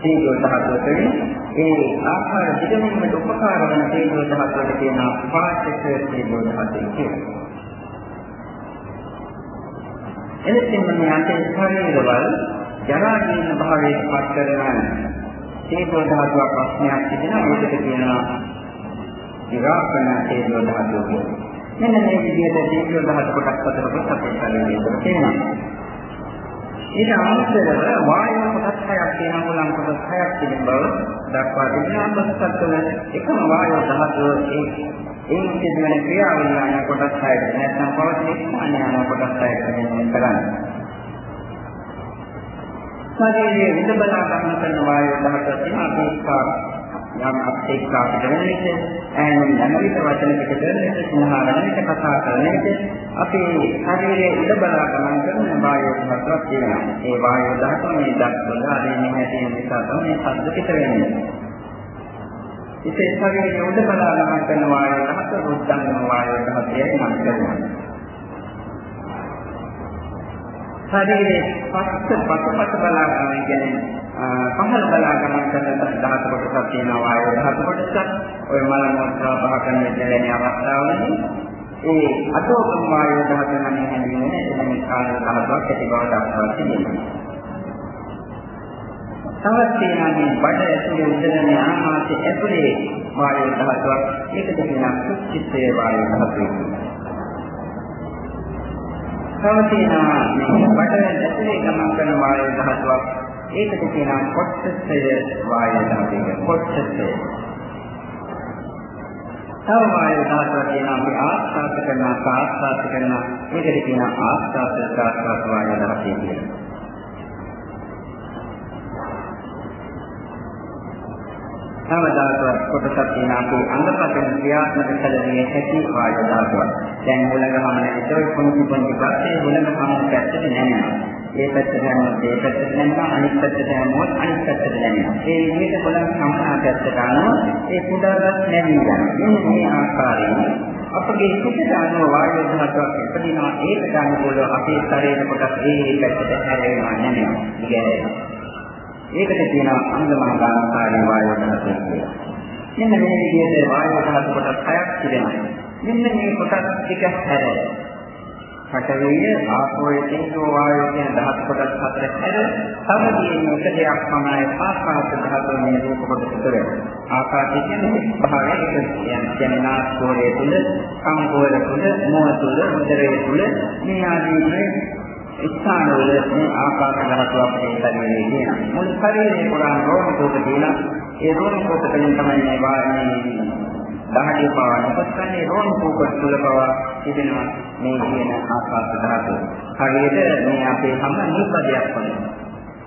Speaker 1: තේජෝ ධාතුවකදී ඒ ආහාර පිටමීමට උපකාර වන තේජෝ ධාතුවක තියෙන පාචක තේජෝ ධාතුව කියලා. එලෙසින්ම මේ අපේ ශරීරවල ජරා ජීවන භාවයේ පත් කරන තේජෝ ධාතුවක් ප්‍රශ්නයක් තිබෙනවා ඒකට කියනවා විරාපණ තේජෝ ධාතුව කියලා. මෙන්න මේ විදිහට තේජෝ ධාතු කොටස් හතරකට අපේ ශරීරයේ තියෙනවා. ඊට අමතරව වායු කොටස් හයක් තියෙනවා ගුණම් කොටස් හයක් තිබෙන බව දක්වා තිබෙනවා. බස්සත්වල එකම වායු ධාතුව ඒ ඒ සිදුවන ක්‍රියාවලිය යන කොටස් හයට නැත්නම් පවතින ස්ථාන යන කොටස් හයට මෙන්න කරන්නේ. ශරීරයේ විද බලා ගන්න කරන වායු ධාතුව තියෙන අපේක්ෂා යම් අපේක්ෂාකට වෙන විට ඈන් නැමවිත වචන පිට කරන විට සුණහා වෙන විට කතා කරන විට අපි ශරීරයේ ඉඳ බලා ගමන් කරන වායු ධාතුවක් තියෙනවා. ඒ වායු ධාතුව මේ දක්වන ආදී මේ තියෙන නිසා තමයි ශබ්ද පිට වෙන්නේ. ඉතින් ශරීරයේ උඩ බලා ගමන් කරන වායු ධාතුව රුද්ධංගම වායු ධාතුවයි නම් කරනවා. ශරීරයේ පස්ස පසපස බලා ගමන් කියන්නේ පහළ බලා ගමන් කරන ධාතු කොටසක් තියෙනවා වායු ධාතු කොටසක් ඔය මල මොත්‍රා පහ කරන දෙලෙන අවස්ථාවලදී ඒ අතෝපම වායු ධාතු නම් හැඳින්වෙන එනම් කාර්ය ධාතුවක් ඇති බව දක්වා තිබෙනවා. තවත් තියෙනවා මේ බඩ ඇතුලේ උදරනේ ආමාශය ඇතුලේ වායු ධාතුවක් ඒකද කියනවා කුච්චිතේ වායු ධාතුව. තව තියෙනවා මේ බඩ ඇතුලේ ගමන් කරන වායු ධාතුවක් ඒකට කියනවා කොට්ටසය වායු ධාතුව. කොට්ටසය. තව වායු ධාතුව කියනවා අපි ආස්වාද කරනවා ආස්වාද කරනවා ඒකට කියනවා ආස්වාද ප්‍රාස්වාද වායු ධාතුව කියලා. තව ධාතුවක් කොටසක් තියෙන අපේ අංගපතන ක්‍රියාත්මක කළේ හැකි වායු ධාතුවක්. දැන් මුලගහම නැතිව පොන්ති පොන්ති පස්සේ මුලගහම පැත්තට නැගෙනවා. ඒ පැත්තට යනවා ඒ පැත්තට යනවා අනිත් පැත්තට යනවා අනිත් පැත්තට යනවා. ඒ විදිහට බලන සම්මානකට අනුව ඒ කුඩාගත් නැවී යනවා. මෙන්න මේ ආකාරයෙන් අපගේ සිතට අනුව වායු ධාතුවක් ඉපදිනවා ඒකට අනුකූලව අපේ ශරීර කොටස් ඒ පැත්තට හැරෙනවා නැමෙනවා. ඉගෙනෙනවා. ඒකට කියනවා අංගමහාකාරී වායු ධාතුව කියලා. මෙන්න මේ විදිහට වායු ධාතු කොටස් හයක් තිබෙනවා. මෙන්න මේ කොටස් ටික හැර පඨවිය ආපෝය තේජෝ වායෝ කියන දහස් කොටස් හතර හැර තව තියෙන එක දෙයක් තමයි ආකාශ ධාතුව මේ රූප කොටස තුළ. ආකාශය කියන්නේ භාවය එක කියන්නේ නාස්කෝරයේ තුල, කම්කෝර තුල, මොහ තුල, උදරයේ තුල මේ ආදී ස්ථානවල මේ ආකාශ ධාතුව අපේ ශරීරයේ තියෙනවා. මුළු ශරීරේ පුරා රෝම කෝප තියෙනවා. ඒ රෝම කෝප වලින් තමයි මේ වායනේ දහඩිය පවා නොපස්සන්නේ රෝණ කූපට තුල පවා තිබෙනවා මේ කියන ආකාශ ධාතුව. හරියට මේ අපේ හැම නිපදයක් වගේ.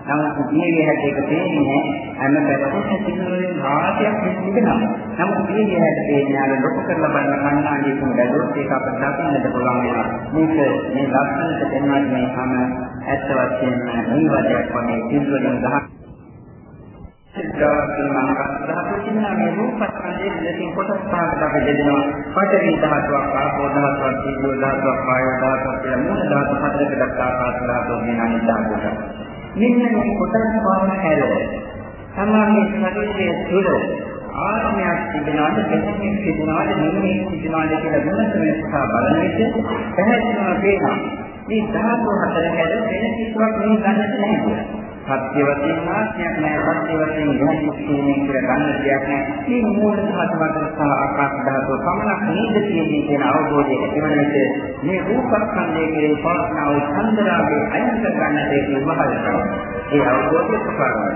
Speaker 1: නමුත් දීගේ හැට එක තේන්නේ හැම පැත්තකින් සිදුවෙන රාශියක් තිබෙනවා. නමුත් දීගේ හැට තේන්නේ අර ලොකු කරලා බලන කන්නාඩියකින් බැලුවොත් ඒක අපිට දකින්නට පුළුවන් වෙනවා. මේක මේ ලක්ෂණයට දෙන්නා මේ හැම ඇත්ත වශයෙන්ම නිවදයක් වගේ සිදුවෙන දහස් සිද්ධාර්ථ මහරහතන් කියනවා මේ රූපස්කන්ධයේ දෙකකින් කොටස් පහකට අපි බෙදෙනවා. පඨවි ධාතුවක්, ආපෝ ධාතුවක්, තීජෝ ධාතුවක්, වායෝ ධාතුවක් කියලා මූල ධාතු හතරකට දක්වා ආකාශ ධාතුව මේ අනිත් ධාතුව. මෙන්න මේ කොටස් පහම හැර සමාගයේ ශරීරයේ තුල ආත්මයක් තිබෙනවාද දෙකකින් තිබෙනවාද නිමේ තිබෙනවාද කියලා විමසන නිසා බලන විට පැහැදිලිවම පේනවා. මේ ධාතු හතර හැර වෙන කිසිවක් මේ ගන්නට නැහැ. සත්‍ය වශයෙන් ආඥාවක් නැහැ සත්‍ය වශයෙන් ගොනුක්කීමේ කියලා ගන්න දෙයක් නැහැ මේ මූල ධාතුවට සහ ආකාශ ධාතුව පමණක් නේද කියන්නේ කියන අවබෝධය ඇතිවන විට මේ රූපස්කන්ධයේ කෙරේ පවස්නාව චන්දරාගේ අයින් කර ගන්නට ඒක උපහාර ඒ අවබෝධය ප්‍රකාරයි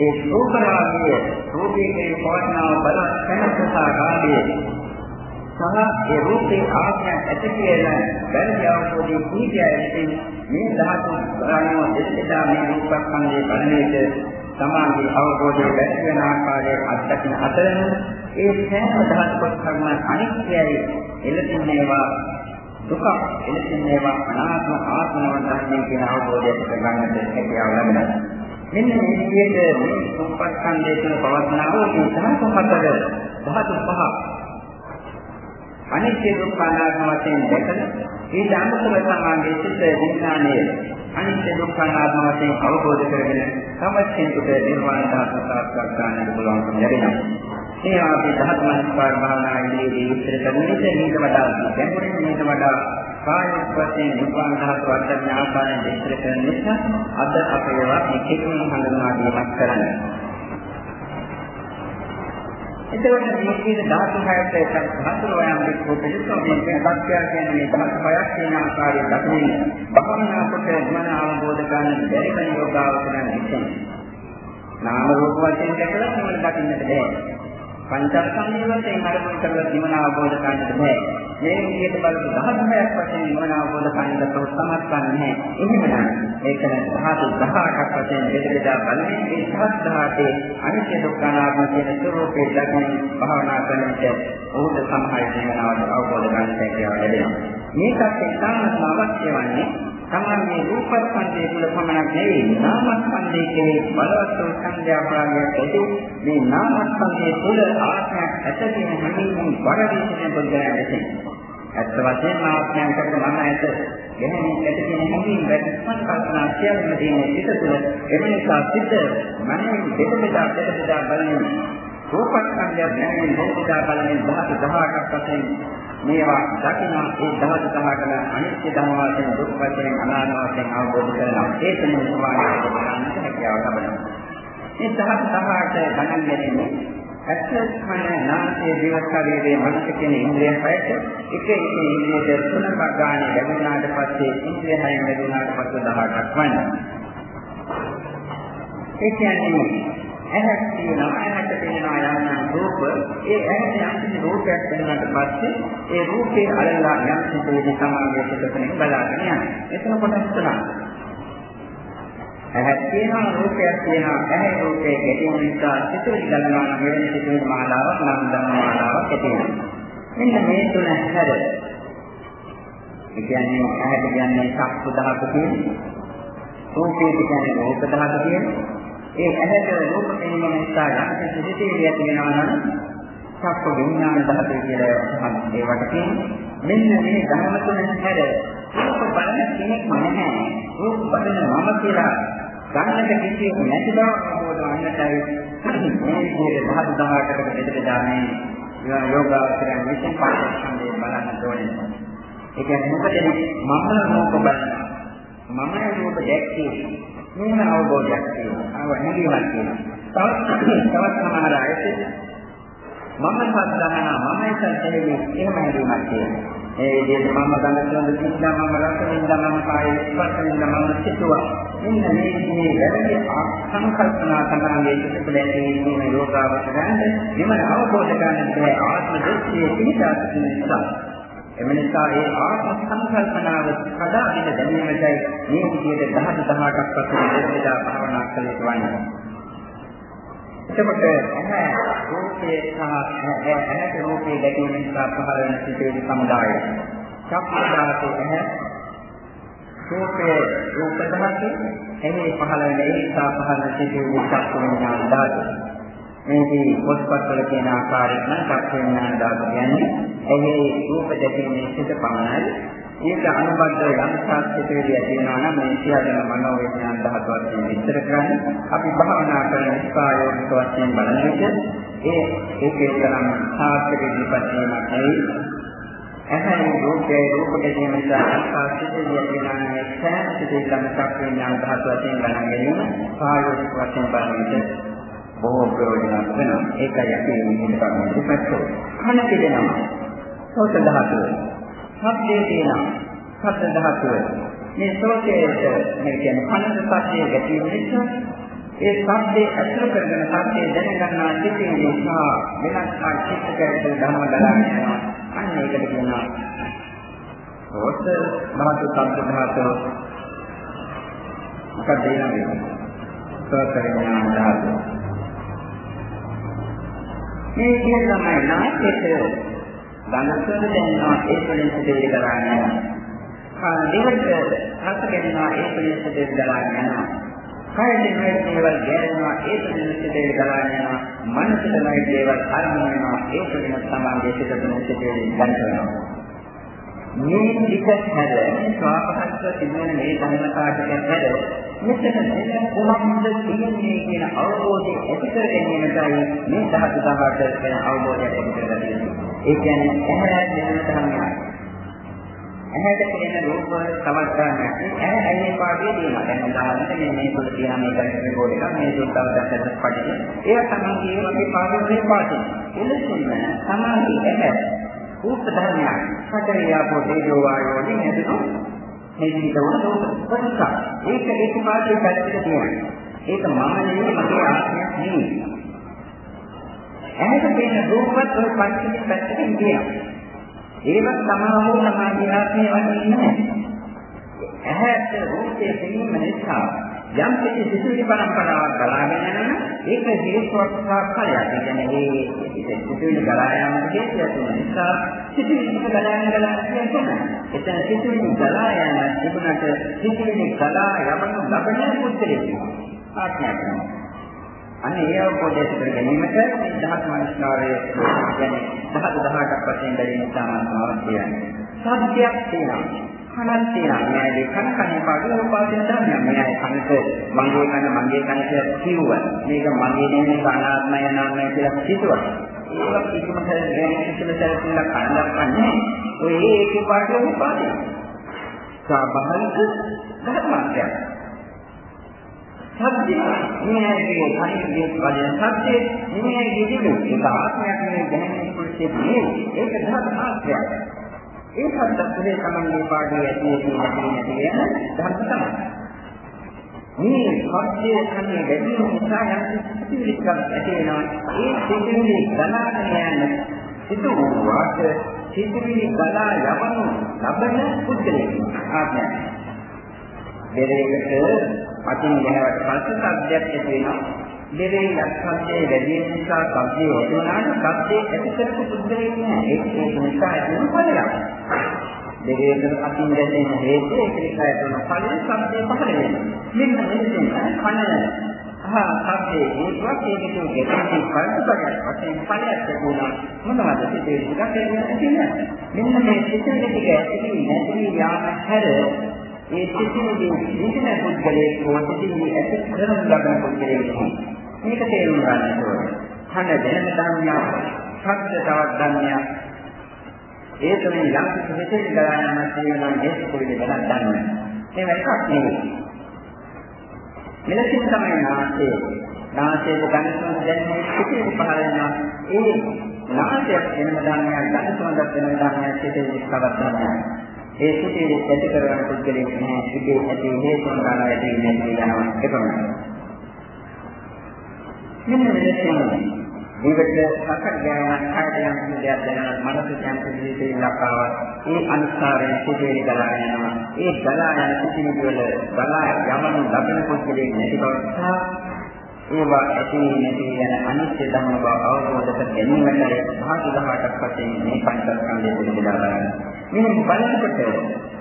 Speaker 1: ඒ රූපරාගයේ රූපයේ කෙරේ පවස්නාව බලවත් වෙනසසා ගාදී සහ ඒ රූපේ ආඥා ඇත කියලා බැරි අවබෝධයේ කීකියයින් මේ ධාතු ගණනව දෙකදා මේ රූපස්කන්ධයේ බලන්නේට සමාධි අවබෝධයේ වැඩි වෙන ආකාරයේ අත්දකින්න අතරම ඒ සෑම ධාතු කොටසක්ම අනිත්‍යයි. එලෙසින්නේවා දුක එලෙසින්නේවා අනාත්ම ආත්මව ධර්මයේ කියන අවබෝධයට ගන්නට හැකියාව ලැබෙනවා. මෙන්න මේ විදිහට මේ රූපස්කන්ධයේ තුන පවස්නා වූ මේ ධාතු හතර ධාතු පහ අනිත්‍ය දුක්ඛ අනාත්ම වශයෙන් දැකලා ඊට අමතරව සමාගයේ සිට විඥානයේ අනිත්‍ය දුක්ඛ අනාත්ම වශයෙන් අවබෝධ කරගෙන සමච්චින්තුට නිර්වාණ ධාතු සාක්ෂාත් කරගන්නට පුළුවන්කම ලැබෙනවා. මේ අපි ධර්මස්පාර භාවනාවේදී විස්තර කරන විට මේක වඩා ගැඹුරින් මේක වඩා කායික වශයෙන් නිර්වාණ ධාතු අධ්‍යයන ආකාරයෙන් විස්තර කරන නිසා අද අපේ වා මේ කෙටිම හඳුන්වා දීමක් කරන්නේ. එතකොට මේ කියන ධාතු හයට එකක් හඳුනවන විදිහට පිළිතුරු මේ සත්‍යය කියන්නේ මේ ධාතු හයක් කියන ආකාරයෙන් දක්වන්නේ භවනා කොට මන අවබෝධ කරගන්න බැරි වෙන යෝගාවචරණ නිසා නාම රූප වශයෙන් දැකලා මොනවද දකින්නට බැහැ. පංචස්කන්ධය වශයෙන් අරමුණු කරලා නිවන අවබෝධ කරගන්නට බෑ. මේ විදිහට බලපු දහසක් වශයෙන් නිවන අවබෝධ කරගන්නට සමත් වන්නේ එහෙමනම් ඒක ධාතු 18ක් වශයෙන් බෙදලා බලන්නේ මේ ධාතු 18 අනිත්‍ය දුක්ඛ අනාත්ම කියන ස්වરૂපේ දකින භාවනා කරන විට ඔහුට සමහර දේවල් අවබෝධ කරගන්නට හැකියාව ලැබෙනවා. මේකත් ඉතාමත් අවශ්‍ය වන්නේ සමානයේ රූපස්කන්ධය තුළ පමණක් නෙවෙයි නාමස්කන්ධයේ කෙරේ බලවත් වූ සංඥාභාගයක් ඇති. මේ නාමස්කන්ධය තුළ ආත්මයක් ඇත කියන හැඟීමෙන් වරදින බුද්ධයන් විසින් ඇත්ත වශයෙන්ම ආත්මයකට මම ඇත. ගැහෙන ඇති කියන හැඟීම වැඩිස්පන් කල්පනා සියල්ලම දෙන්නේ සිත තුළ. එම නිසා සිත මනෙන් දෙක බෙදා දෙක බෙදා බලන්නේ රූපස්කන්ධයක් නැගෙන ලෝකිතා බලමින් දහස 18ක් වශයෙන් මේවා දකින ඒ දහස 18ක අනිත්‍ය ධර්ම වශයෙන් දුක් වශයෙන් අනාත්ම වශයෙන් අවබෝධ කරනවා ඒ තමයි සමාධියට ගන්නට හැකියාව ලබනවා. මේ දහස 18ට ගණන් ගැනීම ඇත්තම නාමයේ දිව ශරීරයේ මනස කියන ඉන්ද්‍රියන් හයට එක එක ඉන්ද්‍රිය තුනක් ගන්න ලැබුණාට පස්සේ ඉන්ද්‍රිය හයෙන් ලැබුණාට පස්සේ 18ක් වань ඒ කියන්නේ ඇහක් තියෙනවා. ඇහැට පෙනෙනවා යම් රූප. ඒ ඇහැට යම් රූපයක් වෙනාට පස්සේ ඒ රූපේ අල්ලලා යම් සිදුවෙන සමාගයේ සිදුවෙන බලාගෙන යනවා. එතන කොටස් තුනක්. ඇහක් තියෙනවා රූපයක් තියෙනවා. ඇහැ රූපේ ගැටෙන නිසා සිදුවෙන ගලනවා නම් වෙන සිදුවෙන මාලාවක් නම් ධම්ම මාලාවක් ඇති වෙනවා. මෙන්න මේ තුන හැර. ඒ කියන්නේ ඇහැට කියන්නේ චක්කු දහක කියන්නේ. රූපේ කියන්නේ රූප දහක කියන්නේ. ඒ ඇහැට රූප පෙනීම නිසා යම් කිසි සිතිවිලියක් වෙනවා නම් චක්ක විඥාන දහකේ කියලා ඒවට කියන්නේ. මෙන්න මේ ධර්ම තුන හැර රූප බලන කෙනෙක් නැහැ. රූප බලන මම කියලා ගන්නට කිසිවෙක් නැති බව අවබෝධ වන්නටයි මේ විදිහට දහස් දහකට දෙකට දාන්නේ යෝගාවචරයන් විසින් පාඩම් බලන්න ඕනේ. ඒ කියන්නේ මොකද මම රූප බලනවා. මම රූප දැක්කේ මෙන්න අවබෝධයක් තියෙනවා. ආව හැඟීමක් තියෙනවා. තවත් තවත් සමහර අයට මම සද්දහනා මමයි සද්දෙන්නේ එහෙම හැඟීමක් තියෙනවා. ඒ විදිහට මම ගන්න කිව්වා මම රස විඳා මම කාය ස්පර්ශ විඳා මම සිතුවා. මෙන්න මේ විදිහේ වැරදි සංකල්පනා තමයි චිත්තපලයෙන් මේ යෝගාවචරයන්ට නිවන අවබෝධ කරගන්න බැහැ ආත්ම දෘෂ්ටියේ පිහිටා සිටින නිසා. එම නිසා ඒ ආත්ම සංකල්පනාව කඩාගෙන දැමීමටයි මේ විදිහට 10 18ක් පස්සේ දෙදා භාවනා කළ යුතු වන්නේ. එතකොට ඇහැ රූපේ සහ ඇහැට රූපේ දැකීම නිසා පහළ වෙන සිතේ සමුදාය. චක්කදාතේ ඇහැ රූපේ රූප ධාතු එහි පහළ වෙන ඒ නිසා පහළ වෙන සිතේ චක්ක විඥාන ධාතු. මේකේ පොත්පත්වල කියන ආකාරයෙන් චක්ක විඥාන ධාතු කියන්නේ එහි රූප දැකීමේ සිත පමණයි. ඒක අනුබද්ධ යම් සාස්ත්‍රිතේදී තියෙනවා නම් මේ සියල්ලම මනෝ විඥාන ධාතු වශයෙන් විස්තර කරන්නේ. අපි භාවනා කරන ස්පායෝනික වශයෙන් බලන විට ඒ ඒකේ තරම් සාස්ත්‍රික දීපත්වීමක් නෙවෙයි. එහේ රූපේ රූප දෙකේ නිසා සාස්ත්‍රිතේදී තියෙනවා සෑම සිතේකම සක් විඥාන ධාතු වශයෙන් ගණන් ගැනීම ස්පායෝනික වශයෙන් බලන විට බොහෝ ප්‍රයෝජනක් වෙනවා ඒකයි අපි මේ විදිහට කරන්නේ කන පිළිනවා සෝත ධාතුව සත්‍යයේ තියෙනවා. සත්‍ය ධාතුව. මේ සෝතේට මේ කියන්නේ කනද සත්‍යයේ ගැටීම නිසා ඒ සත්‍යයේ අසල කරගෙන සත්‍යයේ දැනගන්නා සිටේ නිසා වෙනස් ආචිත්තකයට ධර්ම දලාගෙන යනවා. අන්න ඒකට කියනවා සෝත ධාතු සත්‍ය ධාතුව. මොකක්ද කියන්නේ? සෝත විඥාන ධාතුව. මේ කියන තමයි නාට්‍යයේ ධනසල දැනනවා ඒ වලින් සිදුවෙලි කරන්නේ යනවා. දෙවට රස ගැනීමා ඒ වලින් සිදුවෙලි කරන්නේ යනවා. කයෙන් මේ දේවල් ගැනෙනවා ඒ වලින් සිදුවෙලි කරන්නේ යනවා. මනසට මේ දේවල් අරමුණු වෙනවා ඒ වලින් සමාගයේ සිදුවෙලි සිදුවෙලි කරනවා. මේ ටික හැර ස්වාපහත්ව තිබෙන මේ ධර්මතාවයක හැර මෙතන දෙන කුමක්ද කියන්නේ කියන අවබෝධය ඇති කර ගැනීමයි මේ ධාතු දහකට වෙන අවබෝධය ඇති කරගන්නේ. ඒ කියන්නේ ඇහැ දැනෙන ධර්මයක්. ඇහැට පෙනෙන රූප තවත් ගන්නට ඇහැ ඇයි පාඩියේ තියෙනවා. දැන් උදාහරණයක් මේ මේ පොළ තියන මේ ගැටේ ගෝල එක මේ සුද්ධව දැක්කත් පඩිය. ඒක තමයි මේ වගේ පාඩියේ පාඩිය. එලෙසින්ම සමාධි ඇහැ රූප ධර්මයක්. සතරියාපෝ තේජෝ වායෝ වලින් ඇතිවෙන මේ විදිහට රූප කොටස. ඒක ඒක පාඩියේ පැත්තට තියෙනවා. ඒක මම නෙවෙයි මගේ ආත්මයක් නෙවෙයි. ඇහැට පෙනෙන රූපත් ඔය පංචකෙන් පැත්තකින් තියෙනවා. ඒවත් සමාවෝ සමාධිය ආත්මය වගේ නැහැ. ඇහැට රූපයේ පෙනීම නිසා යම් කිසි සිතුවිලි පරම්පරාවක් ගලාගෙන යනවා ඒක හේතුවක් සහ ඵලයක්. ඒ කියන්නේ මේ සිතුවිලි ගලා යාමට හේතුවක් වෙන නිසා සිතුවිලි ගලාගෙන ගලාගෙන යනවා. එතන සිතුවිලි ගලා යන තිබුණට සිතුවිලි ගලා යමන ලබන පුද්ගලයෙක් ආත්මයක් වෙනවා. අනේ ඒ අවබෝධය කර ගැනීමට මේ දහස් මනස්කාරය කියන්නේ දහස් 18ක් වශයෙන් බැලීම තමයි අවශ්‍යයි. සත්‍යයක් තියෙනවා. කනක් තියෙනවා. මේ කන කනේ පාඩු උපාදින ධර්මයක්. මේ කනට මගේ කන මගේ කන කියලා කිව්වා. මේක මගේ නෙමෙයි අනාත්මය නාමය කියලා හිතුවා. ඒක කිසිම කෙනෙක් කිසිම තැනක කනක් නැහැ. ඔය ඒකේ පාඩු උපාදින. ස්වාභාවික ධර්මයක්. සත්‍ය නිමයගේ කණිගේ වලින් සත්‍ය නිමයගේ දිලු ඒක ආත්මයක් නෙවෙයි දැනෙන්නේ කුල්සේ නෙවෙයි ඒක ධර්ම මාත්‍රයක් ඒකත් තමයි තමන්ගේ පාඩේ ඇති ඇති නැති වෙන ධර්ම තමයි. මේ සත්‍ය කන්නේ වැඩි නිසා යම් සිතිවිලික් ඇති වෙනවා. ඒ සිතිවිලි ගලාගෙන යන සිතුවාට සිතිවිලි ගලා යවනු ලබන පුද්ගලයෙක්. ආත්මයක් දෙරේකට අතින් යනවට පස්සේ සබ්දයක් ඇති වෙනවා. දෙවේ ලක්ෂණයේ වැඩි වෙන නිසා සබ්දේ වුණාට සබ්දේ ඇති කරපු පුද්ගලයෙක් නෑ. ඒක ඒක නිසා ඇතිවෙන ඵලයක්. දෙවියන් අතින් දැසෙන හේතු ඒක නිසා තුන ඵලයේ සම්පේ පහළ වෙනවා. මෙන්න මෙතන කන හා සම්පේ හේතුවක් ඒකේ ගෙතන කල්පයක් වශයෙන් ඵලයක් තිබුණා. මොනවද සිතේ ටිකක් එන්නේ මෙන්න මේ සිතේ ටික ඇති නැති යාම හැර ඒ සිතිවිලි විඳින පුද්ගලයෙක් හෝ සිතිවිලි ඇති කරන ලබන පුද්ගලයෙක් මේක තේරුම් ගන්න ඕනේ. කන දැන ධර්මයක්, ශබ්ද තවත් ධර්මයක්. ඒ තමයි යම් කිසි ගලායනක් තියෙනවා නම් ඒක කොයිද ගලක් දන්නේ. ඒව එකක් නෙවෙයි. මෙලෙසින් තමයි නාසයේ නාසයේ ගණසුන් දැනෙන සිතිවිලි පහළ වෙනවා. ඒ නාසයක් වෙනම ධර්මයක්, ගණසුන්ක් වෙනම ධර්මයක් සිතිවිලි තවත් ධර්මයක්. ඒ සිටේ ඇති කරගන්න පුද්ගලෙක් නැහැ. සිටේ ඇති හේතුන් ගන්න ඇති නැති යනවා එපමණයි. මෙන්න මෙලෙසින් විවිධ සකල ඥාන කායයන් දෙයක් දැනන මනස සංකේතයේ ලකාව ඒ අනුසාරයෙන් සිටේ ගලා යනවා. ඒ ගලා යන සිටින වල ගලා යමන ලබන පුද්ගලෙක් නැති බව සහ ඒවා ඇති නැති යන අනිත්‍ය ධර්ම බව අවබෝධ කර ගැනීමට භාග 18ක් වශයෙන් මේ පංචස්කන්ධය පිළිබඳව බලන්න. මෙහෙම බලනකොට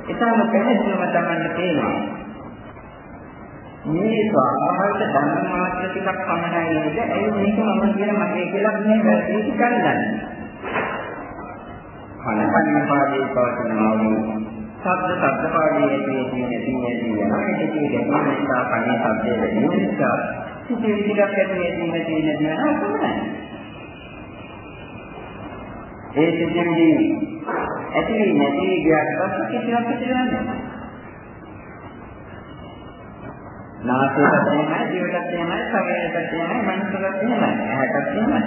Speaker 1: ඊටම පැහැදිලිවම තමයි තේරෙනවා. මේ ස්වභාවික ධර්ම මාත්‍ර ටිකක් පමණයි නේද? ඒ මේක මම කියන මගේ කියලා මේ වැරදි කරන්නේ. කනපන්න පාඩේ පවතිනවා වූ සබ්ද සබ්ද පාඩේ ඇතුලේ තියෙන තියෙන තියෙන ඒකේ ගැටෙන නිසා කනේ සබ්දේ වෙන නිසා සිතේ ටිකක් ඇතුලේ තියෙන තියෙන තියෙන කොහොමද? ඒ සිතෙන්දී ඇති නැති ගියාට පස්සේ කිසිවක් පිළිගන්නේ නැහැ. නාසයටත් එහෙමයි, දිවටත් එහෙමයි, ශරීරයටත් එහෙමයි, මනසටත් එහෙමයි, ඇහැටත් එහෙමයි.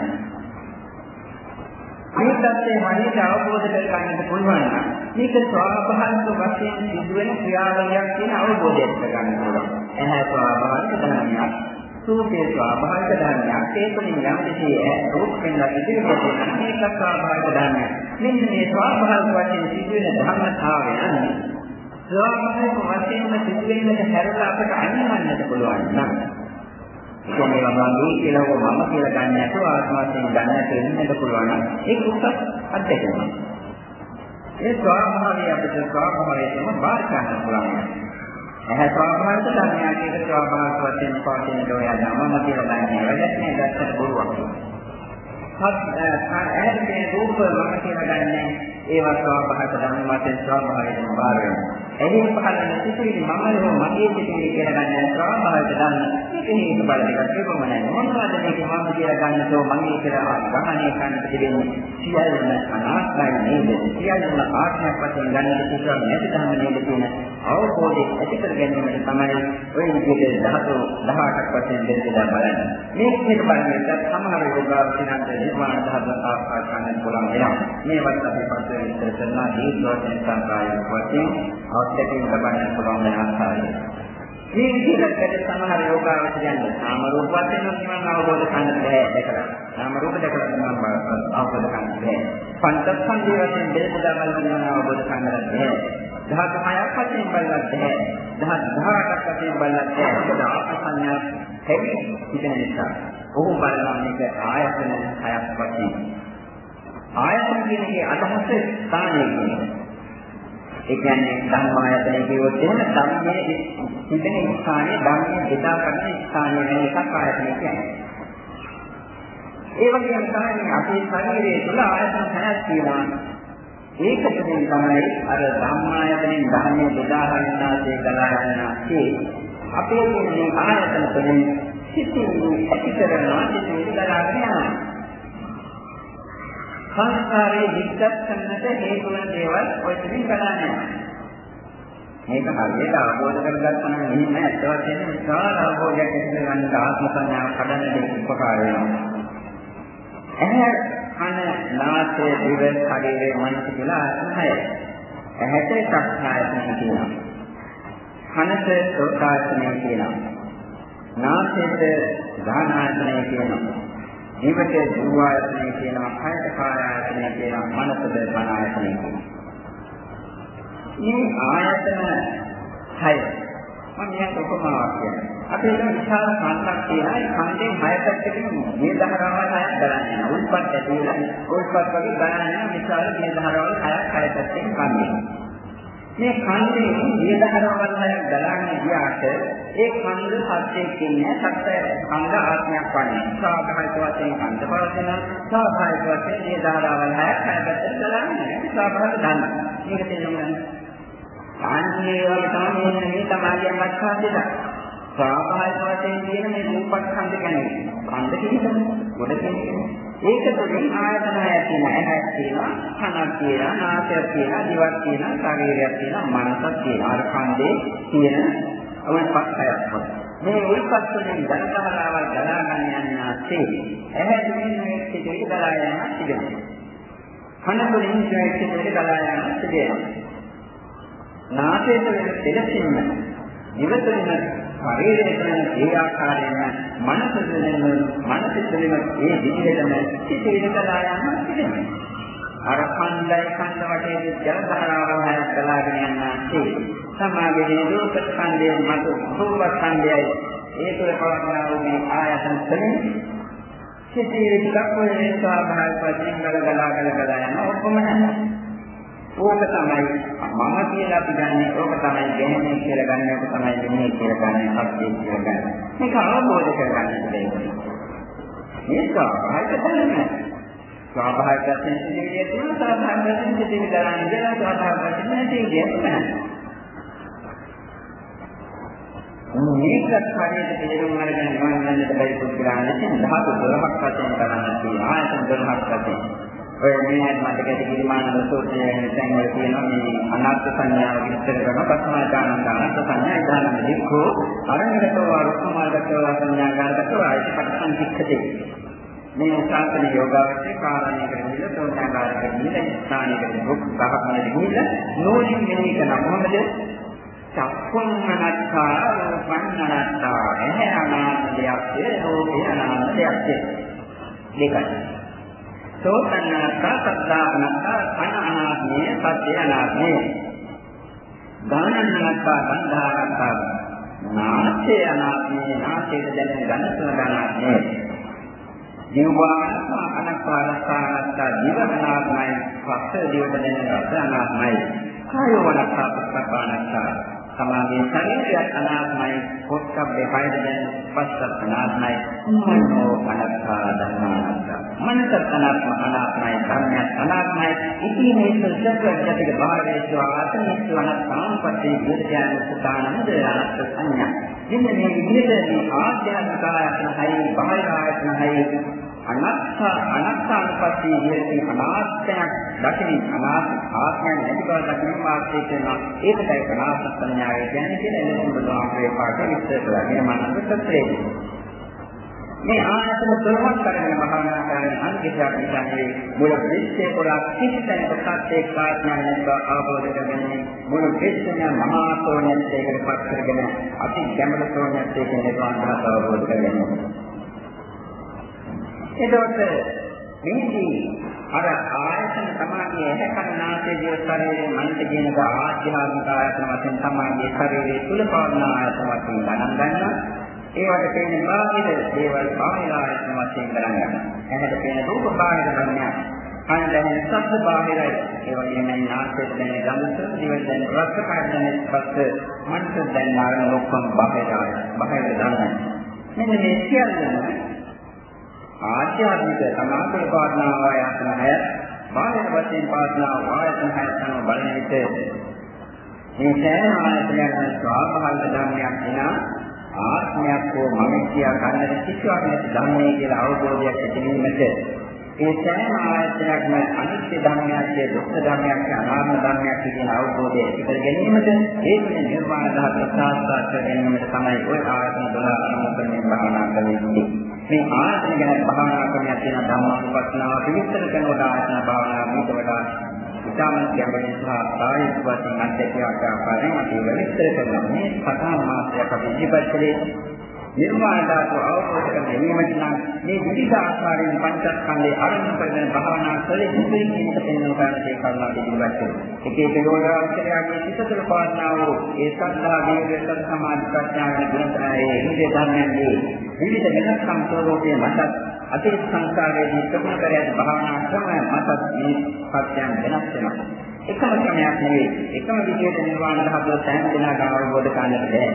Speaker 1: මේ தත්ත්වය හරියට අවබෝධ කරගන්නට පුළුවන් නම් මේක ස්වාභාවික වශයෙන් සිදුවෙන ක්‍රියාවලියක් කියන අවබෝධයක් කරගන්න පුළුවන්. එහේ ස්වාභාවික ධර්මයක් සූපේ ස්වාභාවික ධර්මයක්. ඒකෙන් යම් කිසි රූප වෙනලා ඉදිරියට යන මේක ස්වාභාවික ධර්මයක්. මෙන්න මේ ස්වාභාවික වශයෙන් සිදුවෙන ධර්මතාවයන් ස්වාභාවික වශයෙන්ම සිදුවෙන්නට හැරලා අපට අනිවන්නට පුළුවන් නම් කියන්නේ මම කියලා හෝ මම කියලා ගන්න නැතුව ආත්ම වශයෙන් ගන්නට වෙන්නට පුළුවන් නම් ඒක උසස් අත්දැකීමක්. ඒ ස්වභාවය අපිට ස්වභාවයෙන්ම බාර ගන්න පුළුවන්. ඇහැ ස්වභාවික ධර්මයක් ඒක ස්වභාවික වශයෙන් පවතින දෝයනවා මම කියලා දන්නේ වැඩක් නෑ දැක්කට බොරුවක්. හත් ඇහැ මේ රූප මම කියලා ගන්නෑ ඒවා ස්වභාවික ධර්ම වශයෙන් ස්වභාවිකව බාර වෙනවා. එහි පහළ සිටිවිලි මම හෝ මගේ සිටිවිලි කියලා ගන්න ස්වභාවික ධර්ම මේක හේතු බල දෙකක් තිබුණා නෑ. මොනවද මේක මම කියලා ගන්නතෝ මගේ කියලා ගහණය කරන්නට තිබෙන්නේ සියල්ලම අනාත්මයි නේද? සියල්ලම ආත්මයක් වශයෙන් ගන්නට පුළුවන් නැති ධර්ම නේද කියන අවබෝධය ඇති කර ගැනීමට තමයි ওই විදිහට ධාතු 18ක් වශයෙන් දෙන්න බලන්නේ. මේක හේතු බලන්නට සමහර යෝගාවචිනන්ට නිර්වාණ ධර්ම ආකාර ගන්න පුළුවන් වෙනවා. මේවත් අපි පස්සේ විස්තර කරනවා හේතු වශයෙන් සංකායන වශයෙන් අවශ්‍යකින් ලබන්න පුළුවන් වෙන ආකාරය. මේ විදිහට සමහර යෝගාවචරයන් නාම රූප වශයෙන් නිවන් අවබෝධ කරගන්න බැහැ දැකලා. නාම රූප දැකලා නිවන් අවබෝධ කරගන්න බැහැ. පංචස්කන්ධය වශයෙන් දෙලපදා බලන නිවන් අවබෝධ කරගන්න බැහැ. දහස් හයක් වශයෙන් බලලත් බැහැ. දහස් 18ක් වශයෙන් බලලත් බැහැ. මොකද ආපසඤ්ඤා හැවි හිතන නිසා. ඔහු බලනවා මේක ආයතන හයක් වශයෙන්. ආයතන කියන එකේ අදහස ස්ථානය කියන්නේ. ඒ කියන්නේ ධම්මායතන කියවොත් එහෙම ධම්මයේ හිතෙන ස්ථානයේ ධම්මයේ බෙදා ගන්න ස්ථානය වෙන එකක් ආයතන කියන්නේ. ඒ වගේම තමයි අපේ ශරීරයේ තුල ආයතන හයක් තියෙනවා. ඒක තුළින් තමයි අර ධම්මායතනෙන් ධර්මයේ බෙදා ගන්නාසේ කලා යනාසේ අපේ මේ ආයතන තුළින් සිතිවිලි ඇති කරනවා සිතිවිලි දරාගෙන යනවා. සංස්කාරයේ විග්ගත් කරන්නට හේතු වන දේවල් ඔය තුලින් කරන්නේ. මේක හරියට අවබෝධ කරගත්තා නම් එහෙම ඇත්ත වශයෙන්ම විශාල අවබෝධයක් ඇති කරගන්න ආත්ම සංඥාව කඩන්නට උපකාර වෙනවා. ඇහැ කන නාසය දිව ශරීරය මනස කියලා ආත්ම හයයි. ඇහැට සක්කායතන කියනවා. කනට සෝතායතනය කියනවා. නාසයට ගානායතනය කියනවා. ජීවිතේ දුර්වායතනය කියනවා, කායත කායායතනය කියනවා, මනසද මනායතනය කියනවා. මේ ආයතන හය මම මේක උපමාවක් කියනවා. අපේ ඉන්න විශාල කන්දක් තියෙනවා. ඒ කන්දෙන් හය පැත්තකින් මේ ධාරාවල් හයක් ගලන්නේ නැහැ. උල්පත් ඇතුළේ උල්පත් වගේ ගලන්නේ නැහැ. විශාල මේ ධාරාවල් හයක් හය පැත්තකින් කන්නේ. මේ කන්දේ නියදහරවල් හයක් ගලාගෙන ගියාට ඒ කන්ද සත්‍යයක් ඉන්නේ සත්‍ය කන්ද ආත්මයක් වන්නේ. සාභාවික වශයෙන් කන්ද පවතින සාභාවික වශයෙන් නියදහරවල් හයක් හැබැයි ගලාගෙන සාභාවික දන්න. මේක තේරුම් ගන්න. ආන්නේ වගේ තමයි මේ තමයි මත්පාදේ දා. ස්වාභාවික වශයෙන් කියන මේ රූපස්කන්ධ කියන්නේ. කන්ද කියන්නේ ගොඩ කියන්නේ. ඒක තුළින් ආයතන හයක් තියෙනවා ඇහැක් තියෙනවා කනක් තියෙනවා නාසයක් තියෙනවා දිවක් තියෙනවා ශරීරයක් තියෙනවා මනසක් තියෙනවා අර කන්දේ තියෙන අවස්ථාවක් වගේ. මේ උල්පත් වලින් ධනතරාවල් ගලා ගන්න යනාසේ ඇහැ තුළින් මේ සිදුවි ගලා යන සිදුවෙනවා. කන තුළින් මේ සිදුවි ගලා යන සිදුවෙනවා. නාසය තුළින් දෙලසින්න ඉවතුලින් ශරීරය කරන ඒ ආකාරයෙන් මනස දෙන්න මනස දෙන්න ඒ විදිහටම සිටින කලා යන සිටිනවා. අර කන්දයි කන්ද වටේ ජල ධාරාව හැර කලාගෙන යනවා. සමාගයේ රූප ස්කන්ධයේ මත රූප ස්කන්ධයයි ඒ තුළ පවත්නා වූ මේ ආයතන තුළින් සිටින ටිකක් වෙන ස්වභාවික වශයෙන් ගලගලා ගලගලා යන ඔක්කොම නැහැ. ඕක තමයි මම කියලා අපි ගන්න ඕක තමයි දැනෙන්නේ කියලා ගන්න ඕක තමයි දෙන්නේ කියලා ගන්න අපේ කියලා ගන්න. මේක අවබෝධ කරගන්න දෙයක්. මේක ආයත බලන්න. ස්වාභාවික වශයෙන් සිදුවිය තියෙන ස්වාභාවික වශයෙන් සිදුවි දරන්නේ කියලා ස්වාභාවික වශයෙන් නැති කියන්නේ. මේකත් හරියට තේරුම් අරගෙන නිවන් යන්නට බැරි පුද්ගලයන් නැතිනම් ධාතු 12ක් වශයෙන් කරන්න තියෙනවා. ආයතන 12ක් වශයෙන්. ඔය මේ මතක කිරිමාන සූත්‍රයේ තැන් වල තියෙනවා මේ අනාත්ම සංඥාව විස්තර කරන පස්මාදානන්ද අනාත්ම සංඥා ඉදානම දික්ඛෝ අරණගතෝ අරුක්කමාගතෝ සංඥාගාරගතෝ ආයත පටිසංකිච්ඡති. මේ ශාස්ත්‍ර යෝගාවචේ කාරණයකට ගිහිල්ලා තෝරාගාරකට ගිහිල්ලා ස්ථානයකට දුක් සහගමනට ගිහිල්ලා නෝනින් මෙහි කරන මොහොමද? චක්කුන්නනත්තා රූපන්නනත්තා එහැ අනාත්ම දෙයක්ද රූපේ අනාත්ම දෙයක්ද දෙකයි. සෝතනාත්තා සද්ධානාත්තා කන අනාත්මය සත්‍ය අනාත්මය ගානනාත්තා සංධානාත්තා නාසය අනාත්මය නාසයට දැනෙන ගන්නසන අනාත්මය ජීවාත්මා අනක්කාරස්ථානත්තා ජීවනාත්මයි පස්ස දිවට දැනෙන රස අනාත්මයි කායවනත්තා පුස්තකානත්තා සමාධියේ ශරීරයත් අනාත්මයි පොත්කබ්බේ හයද දැන් පස්සත් අනාත්මයි. මනෝ අනාත්මා ධර්මානත්ත මනස අනාත්ම අනාත්මයි ධර්මයත් අනාත්මයි ඉතින් මේ සත්‍යජතික භාවයේ ආත්මික අනාත්මාන්පත්තේ විද්‍යාන සුතානන්ද අනාත්ම සංඥා. මෙන්න මේ විදිහට මේ ආධ්‍යාත්මික ආයතන හයි බාහිර ආයතන හයි අනත්ත අනත්තානුපස්සී විහෙති අනාත්මයක් දකින අනාත්ම ආත්මය නැති බව දකින මාර්ගය කරනවා. ඒකයි ප්‍රාස සංඥාව කියන්නේ කියලා එළඹ බුදුආමරේ පාඩේ විස්තර කළා මේ මානසික සත්‍යය මේ ආයතන තුනක් කරගෙන භාවනා කරන අන්තිමයක් නිසානේ මුල විශ්ේ පුරා කිසිතැන සත්‍යයේ කාර්යයන් නැතිව ආબોධ කරගන්නේ මුල විශ්ේ මහා සෝණයත් ඒකට පත් කරගෙන අති ගැඹුරු සෝණයත් ඒක නිර්වාණ අවබෝධ කරගන්නවා එතකොට මේදී අර ආයතන තමයි ඇහැකරනාසේ දිය ශරීරයේ මනස කියන ආධ්‍යාත්මික ආයතන වශයෙන් තමයි ශරීරයේ තුල පවර්ණ ආයතන වශයෙන් ගණන් ගන්නවා. ඒවට පේන බාහිර දේවල් බාහිර ආයතන වශයෙන් ගණන් ගන්නවා. ඇහැට පේන රූප බාහිර ධර්මයක්. කන දැනෙන ශබ්ද බාහිරයි. ඒ වගේම නාසයෙන් දැනෙන ගන්ධ, දිවෙන් දැනෙන රස, කයෙන් දැනෙන ස්පර්ශ, මනසෙන් දැනෙන ආරම්භ ඔක්කොම බාහිරයි. බාහිර ධර්මයි. මෙන්න මේ සියල්ලම ආධ්‍යාත්මික සමාපේ පාඩනා වායතන හය බාහිර වශයෙන් පාඩනා වායතන හය තමයි බලන විට මේ සෑම ආයතනයක්ම ස්වභාවික ධර්මයක් වෙනා ආත්මයක් හෝ මම කියා ගන්නට කිසිවක් නැති ධර්මයේ කියලා අවබෝධයක් ඇති වීමට ඒ සෑම ආයතනයක්ම අනිත්‍ය ධර්මයක්, දුක්ඛ ධර්මයක්, අනාත්ම ධර්මයක් කියන අවබෝධය ඇති කර ගැනීමට ඒකේ නිර්වාණ ධාතුව සාක්ෂාත් කර ගැනීමට තමයි ওই ආයතන 12 අනුකම්පණය භාවනා කරන්නේ. මේ ආයතන ගැන භාවනා කරන තියෙන ධම්මානුපස්සනාව පිළිස්තර කරනකොට ආයතන භාවනාව මේක වඩා ඉතාමත් ගැඹුරින් සහ සාහිත්‍ය වශයෙන් අධ්‍යක්ෂ ආකාරයෙන් අපි විස්තර කරනවා. මේ කතා මාත්‍රයක් අපි ඉදිරිපත් කළේ නිර්වාණ ධාතුව අවබෝධ කර ගැනීමට නම් මේ විවිධ ආකාරයෙන් පංචස්කන්ධේ අරමුණු කරගෙන භාවනා කළේ මුලින් මේක පෙන්වන කාරණේ කරුණා පිළිබඳව. එක එක යෝගාවචරයාගේ සිත තුළ පවත්නා වූ ඒ සද්ධා වීර්ය සත් සමාධි ප්‍රඥා වෙන ගුණතරයේ ඉන්දිය ධර්මයන්ගේ විවිධ වෙනස්කම් ස්වરૂපයේ මතත් අතීත සංස්කාරයේදී ප්‍රගුණ කර ඇති භාවනා ක්‍රම මතත් මේ සත්‍යයන් වෙනස් වෙනවා. එකම ක්‍රමයක් නෙවෙයි. එකම විදිහට නිර්වාණ ධාතුව සෑම දිනකට අවබෝධ කරගන්නට බැහැ.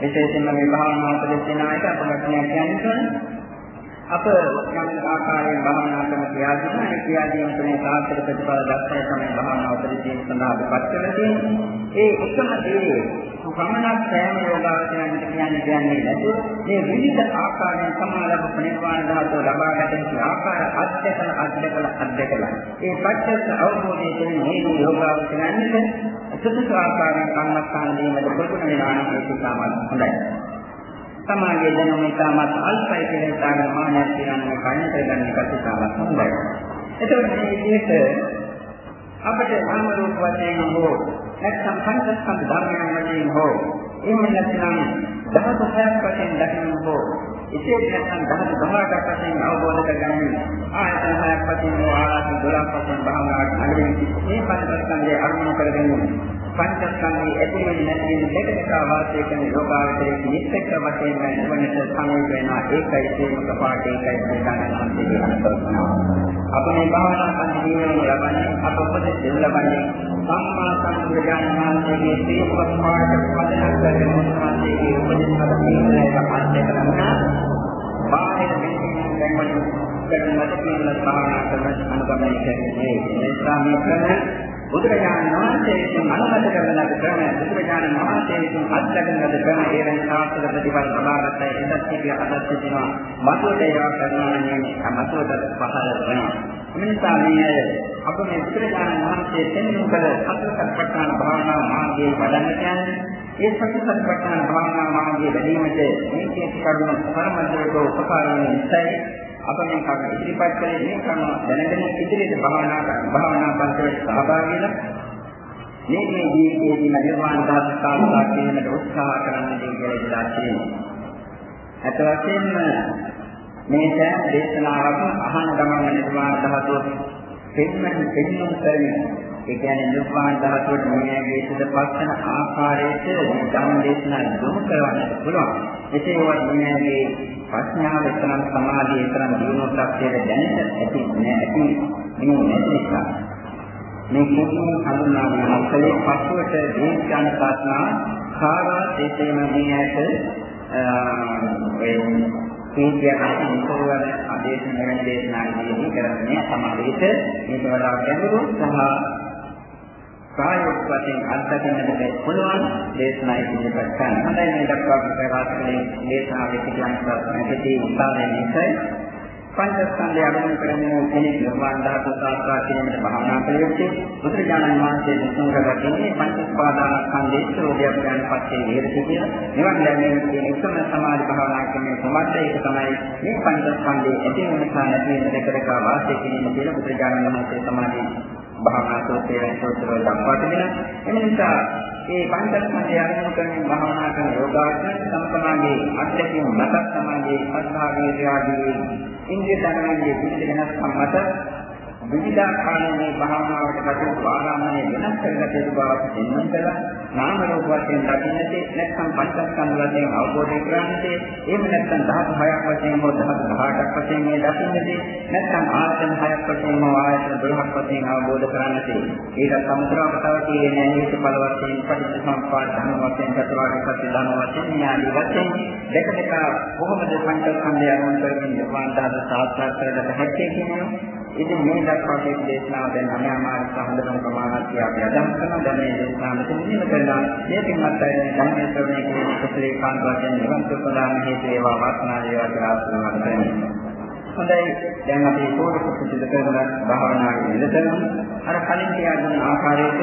Speaker 1: විශේෂයෙන්ම මේ භාවනාවට දෙන අයට අපලක්ෂණයක් කියන්නේ අප යම් ආකාරයෙන් භාවනා කරන ක්‍රියාදින ඒ ක්‍රියාදින තුනේ සාර්ථක ප්‍රතිඵල දක්වන තමයි භාවනාවතදී සඳහා අපපත් කරලා තියෙන්නේ. ඒ එකම දේ සුඛමනක් සෑම යෝගාවචරයන්ට කියන්නේ කියන්නේ නැතුව මේ විවිධ ආකාරයෙන් සමාලබ ප්‍රනිර්වාණ ධාතුව ලබා ගැනීම ආකාර අධ්‍යකන අධ්‍යකල අධ්‍යකල. ඒ පච්චත් අවබෝධයේ තියෙන මේ යෝගාවචරයන්ට සුදුසු ආකාරයෙන් කම්මස්ථාන දීමට ප්‍රගුණ වෙනා නම් ඒක තමයි හොඳයි. සමාජයේ දැනුම ඉතාමත් අල්පයි කියලා හිතාගෙන මානයක් කියන්නේ කයින් කරගන්න එක ඉතාමත් හොඳයි. එතකොට මේ විදිහට අපිට නාම රූප වශයෙන් හෝ නැත්නම් පංචස්කන්ධ ධර්මයන් වශයෙන් හෝ එහෙම නැත්නම් දහස හයක් වශයෙන් දකින්න හෝ ඉතින් නැත්නම් දහස 18ක් වශයෙන් අවබෝධ කරගන්න ආයතන හයක් වශයෙන් හෝ ආයතන 12ක් වශයෙන් භාවනාවට අනුවෙන් මේ පංචස්කන්ධය අනුමත කරගෙන පංචස්කන්ධයේ ඇති වෙන නැති වෙන දෙකට වාසය කරන යෝගාවචරයේ නිස්සක වශයෙන් වෙනට සමීප වෙනවා. ඒකයි තේමක පාඩේ ඒකයි ප්‍රධානමන්ත්‍රී අනුකල්පනාව. අප මේ භාවනා සංජීවනය ලබන්නේ අප උපදෙස් ලබන්නේ සම්මා සම්බුද්ධ වහන්සේගේ තේමක පාඩක පදනක් කරගෙන උන්වහන්සේගේ උපදෙස් ලබන්නේ අධ්‍ය කරන බාහිර දෙකින් දැන්වලින් කරන මත කියන භාවනා කරන අනුගමනය කරන්නේ මේ සාමීකරණ බුදුරජාණන් වහන්සේ විසින් අනුමත කරන ලද ක්‍රම බුදුරජාණන් වහන්සේ විසින් අත්දැකන ලද ක්‍රම ඒ වෙන සාර්ථක ප්‍රතිඵල ලබාගත්තයි එදත් කිය අදත් සිටිනවා මතුවට ඒවා කරනවා නෙමෙයි මතුවට පහළ වෙනවා මිනිසා මේ අප මේ බුදුරජාණන් වහන්සේ දෙන්නුම් කළ සතරපට්ඨාන භාවනා මාර්ගයේ වඩන්න කියන්නේ ඒ සතරපට්ඨාන භාවනා මාර්ගයේ වැඩිමට මේ කියන කරුණු පරමද්දේක උපකාර වෙන නිසායි අප මේ කර්ම ඉදිරිපත් කළේ මේ කර්ම දැනගෙන ඉදිරියට භාවනා කරන භාවනා පන්තිවලට සහභාගී වෙලා මේ මේ ජීවිතයේදී නිර්වාණ ධාතු සාධනා කිරීමට උත්සාහ කරන්න දී කියලා ඉඳලා තියෙනවා. අත වශයෙන්ම මේ සෑම දේශනාවක්ම අහන ගමන් නිර්වාණ ධාතුව පෙන්වන්න පෙන්වන්න කරමින් ඒ කියන්නේ නිර්වාණ ධාතුවට මොනෑගේ සිට පස්සන ආකාරයට ධම්ම දේශනා යොමු කරවන්න පුළුවන්. එසේ වත් මොනෑගේ ප්‍රඥාව එතරම් සමාධිය එතරම් දියුණුවක් ලක්ෂයට දැනෙන්න ඇති නැති මේ නැති නිසා මේ කුතුහල හඳුනාගෙන අත්ලේ පසුවට දීර්ඝාන ප්‍රඥා කාරා දේශේම මේ ඇත ඒ කීකියන ඉතවල ආදේශන වෙන දේශනාදී කරන්නේ සමාධියට මේක වඩා ගැඹුරු සහ ප්‍රායෝගික වශයෙන් අත්දකින්නට පුළුවන් දේශනා ඉදිරිපත් කරන්න. හොඳයි මේ දක්වා ප්‍රකාශ කළේ දේශනාවේ පිටියන්ට නැති උත්සාහයෙන් නිසයි පංචස්කන්ධය අනුමත කරගෙන කෙනෙක් නිර්වාණ ධාතු සාක්ෂාත් කිරීමට භාවනා කළ යුත්තේ බුදුරජාණන් වහන්සේ දේශනා කරගන්නේ පංචස්පාදානස්කන්ධයේ ස්වરૂපයක් ගැන පස්සේ විහෙරති කියලා. නිවන් දැනීම කියන එකම සමාධි භාවනා කරන සමර්ථ ඒක තමයි මේ පංචස්කන්ධයේ ඇති වෙන නිසා නැති වෙන දෙකට වාසය කිරීම කියලා බුදුරජාණන් වහන්සේ සමාධි භාවනා සූත්‍රයෙන් සූත්‍රවල දක්වා තිබෙනවා. එම නිසා මේ පංචස්කන්ධය අනුමත කරමින් භාවනා කරන යෝගාවචර තම තමාගේ අත්දැකීම් මතක් තමාගේ අත්භාගයේ ආදී ඉන්ද්‍රිය ධර්මයේ පිළිද වෙනස්කම් මත විවිධාකාරයෙන් මේ භාවනාවට කටයුතු ආරම්භණය වෙනස් කරගත යුතු බවක් දෙන්නම් කළා. නාම රූප වශයෙන් දකින්නදී නැත්නම් පංචස්කන්ධ වශයෙන් අවබෝධ කරගන්නදී එහෙම නැත්නම් ධාතු හයක් වශයෙන් හෝ ධාතු 18ක් වශයෙන් මේ දකින්නදී නැත්නම් ආයතන හයක් වශයෙන් හෝ ආයතන 12ක් වශයෙන් අවබෝධ කරගන්නදී ඒක සමුද්‍රව තව කියන්නේ හේතු ඵල වශයෙන් පටිච්චසමුප්පාද ධර්ම වශයෙන් චතුරාර්ය සත්‍ය ධර්ම වශයෙන් ඥානි වශයෙන් දෙක දෙක කොහොමද පංචස්කන්ධය අනුන් කරමින් නිර්වාණ ධාතු සාක්ෂාත් කරගත හැකි කියනවා ඉතින් මේ දක්වා තියෙන දේශනාව දැන් අමාරු සම්බන්ධන ප්‍රමාණات අපි අදහස් කරනවා. දැන් මේ දේශනාව මෙතන නිම කරලා මේකෙන් මතයි ධර්මයේ ශ්‍රවණය කිරීම කුසලේ කාන්ත වශයෙන් නිවන් සුපදාන හේතු වේවා වාසනාව වේවා කියලා ආශිර්වාද කරනවා. හොඳයි. දැන් අපි පොඩි කුසල කරන භාවනාවේ නිරතව අර කලින් කියා දුන්න ආකාරයට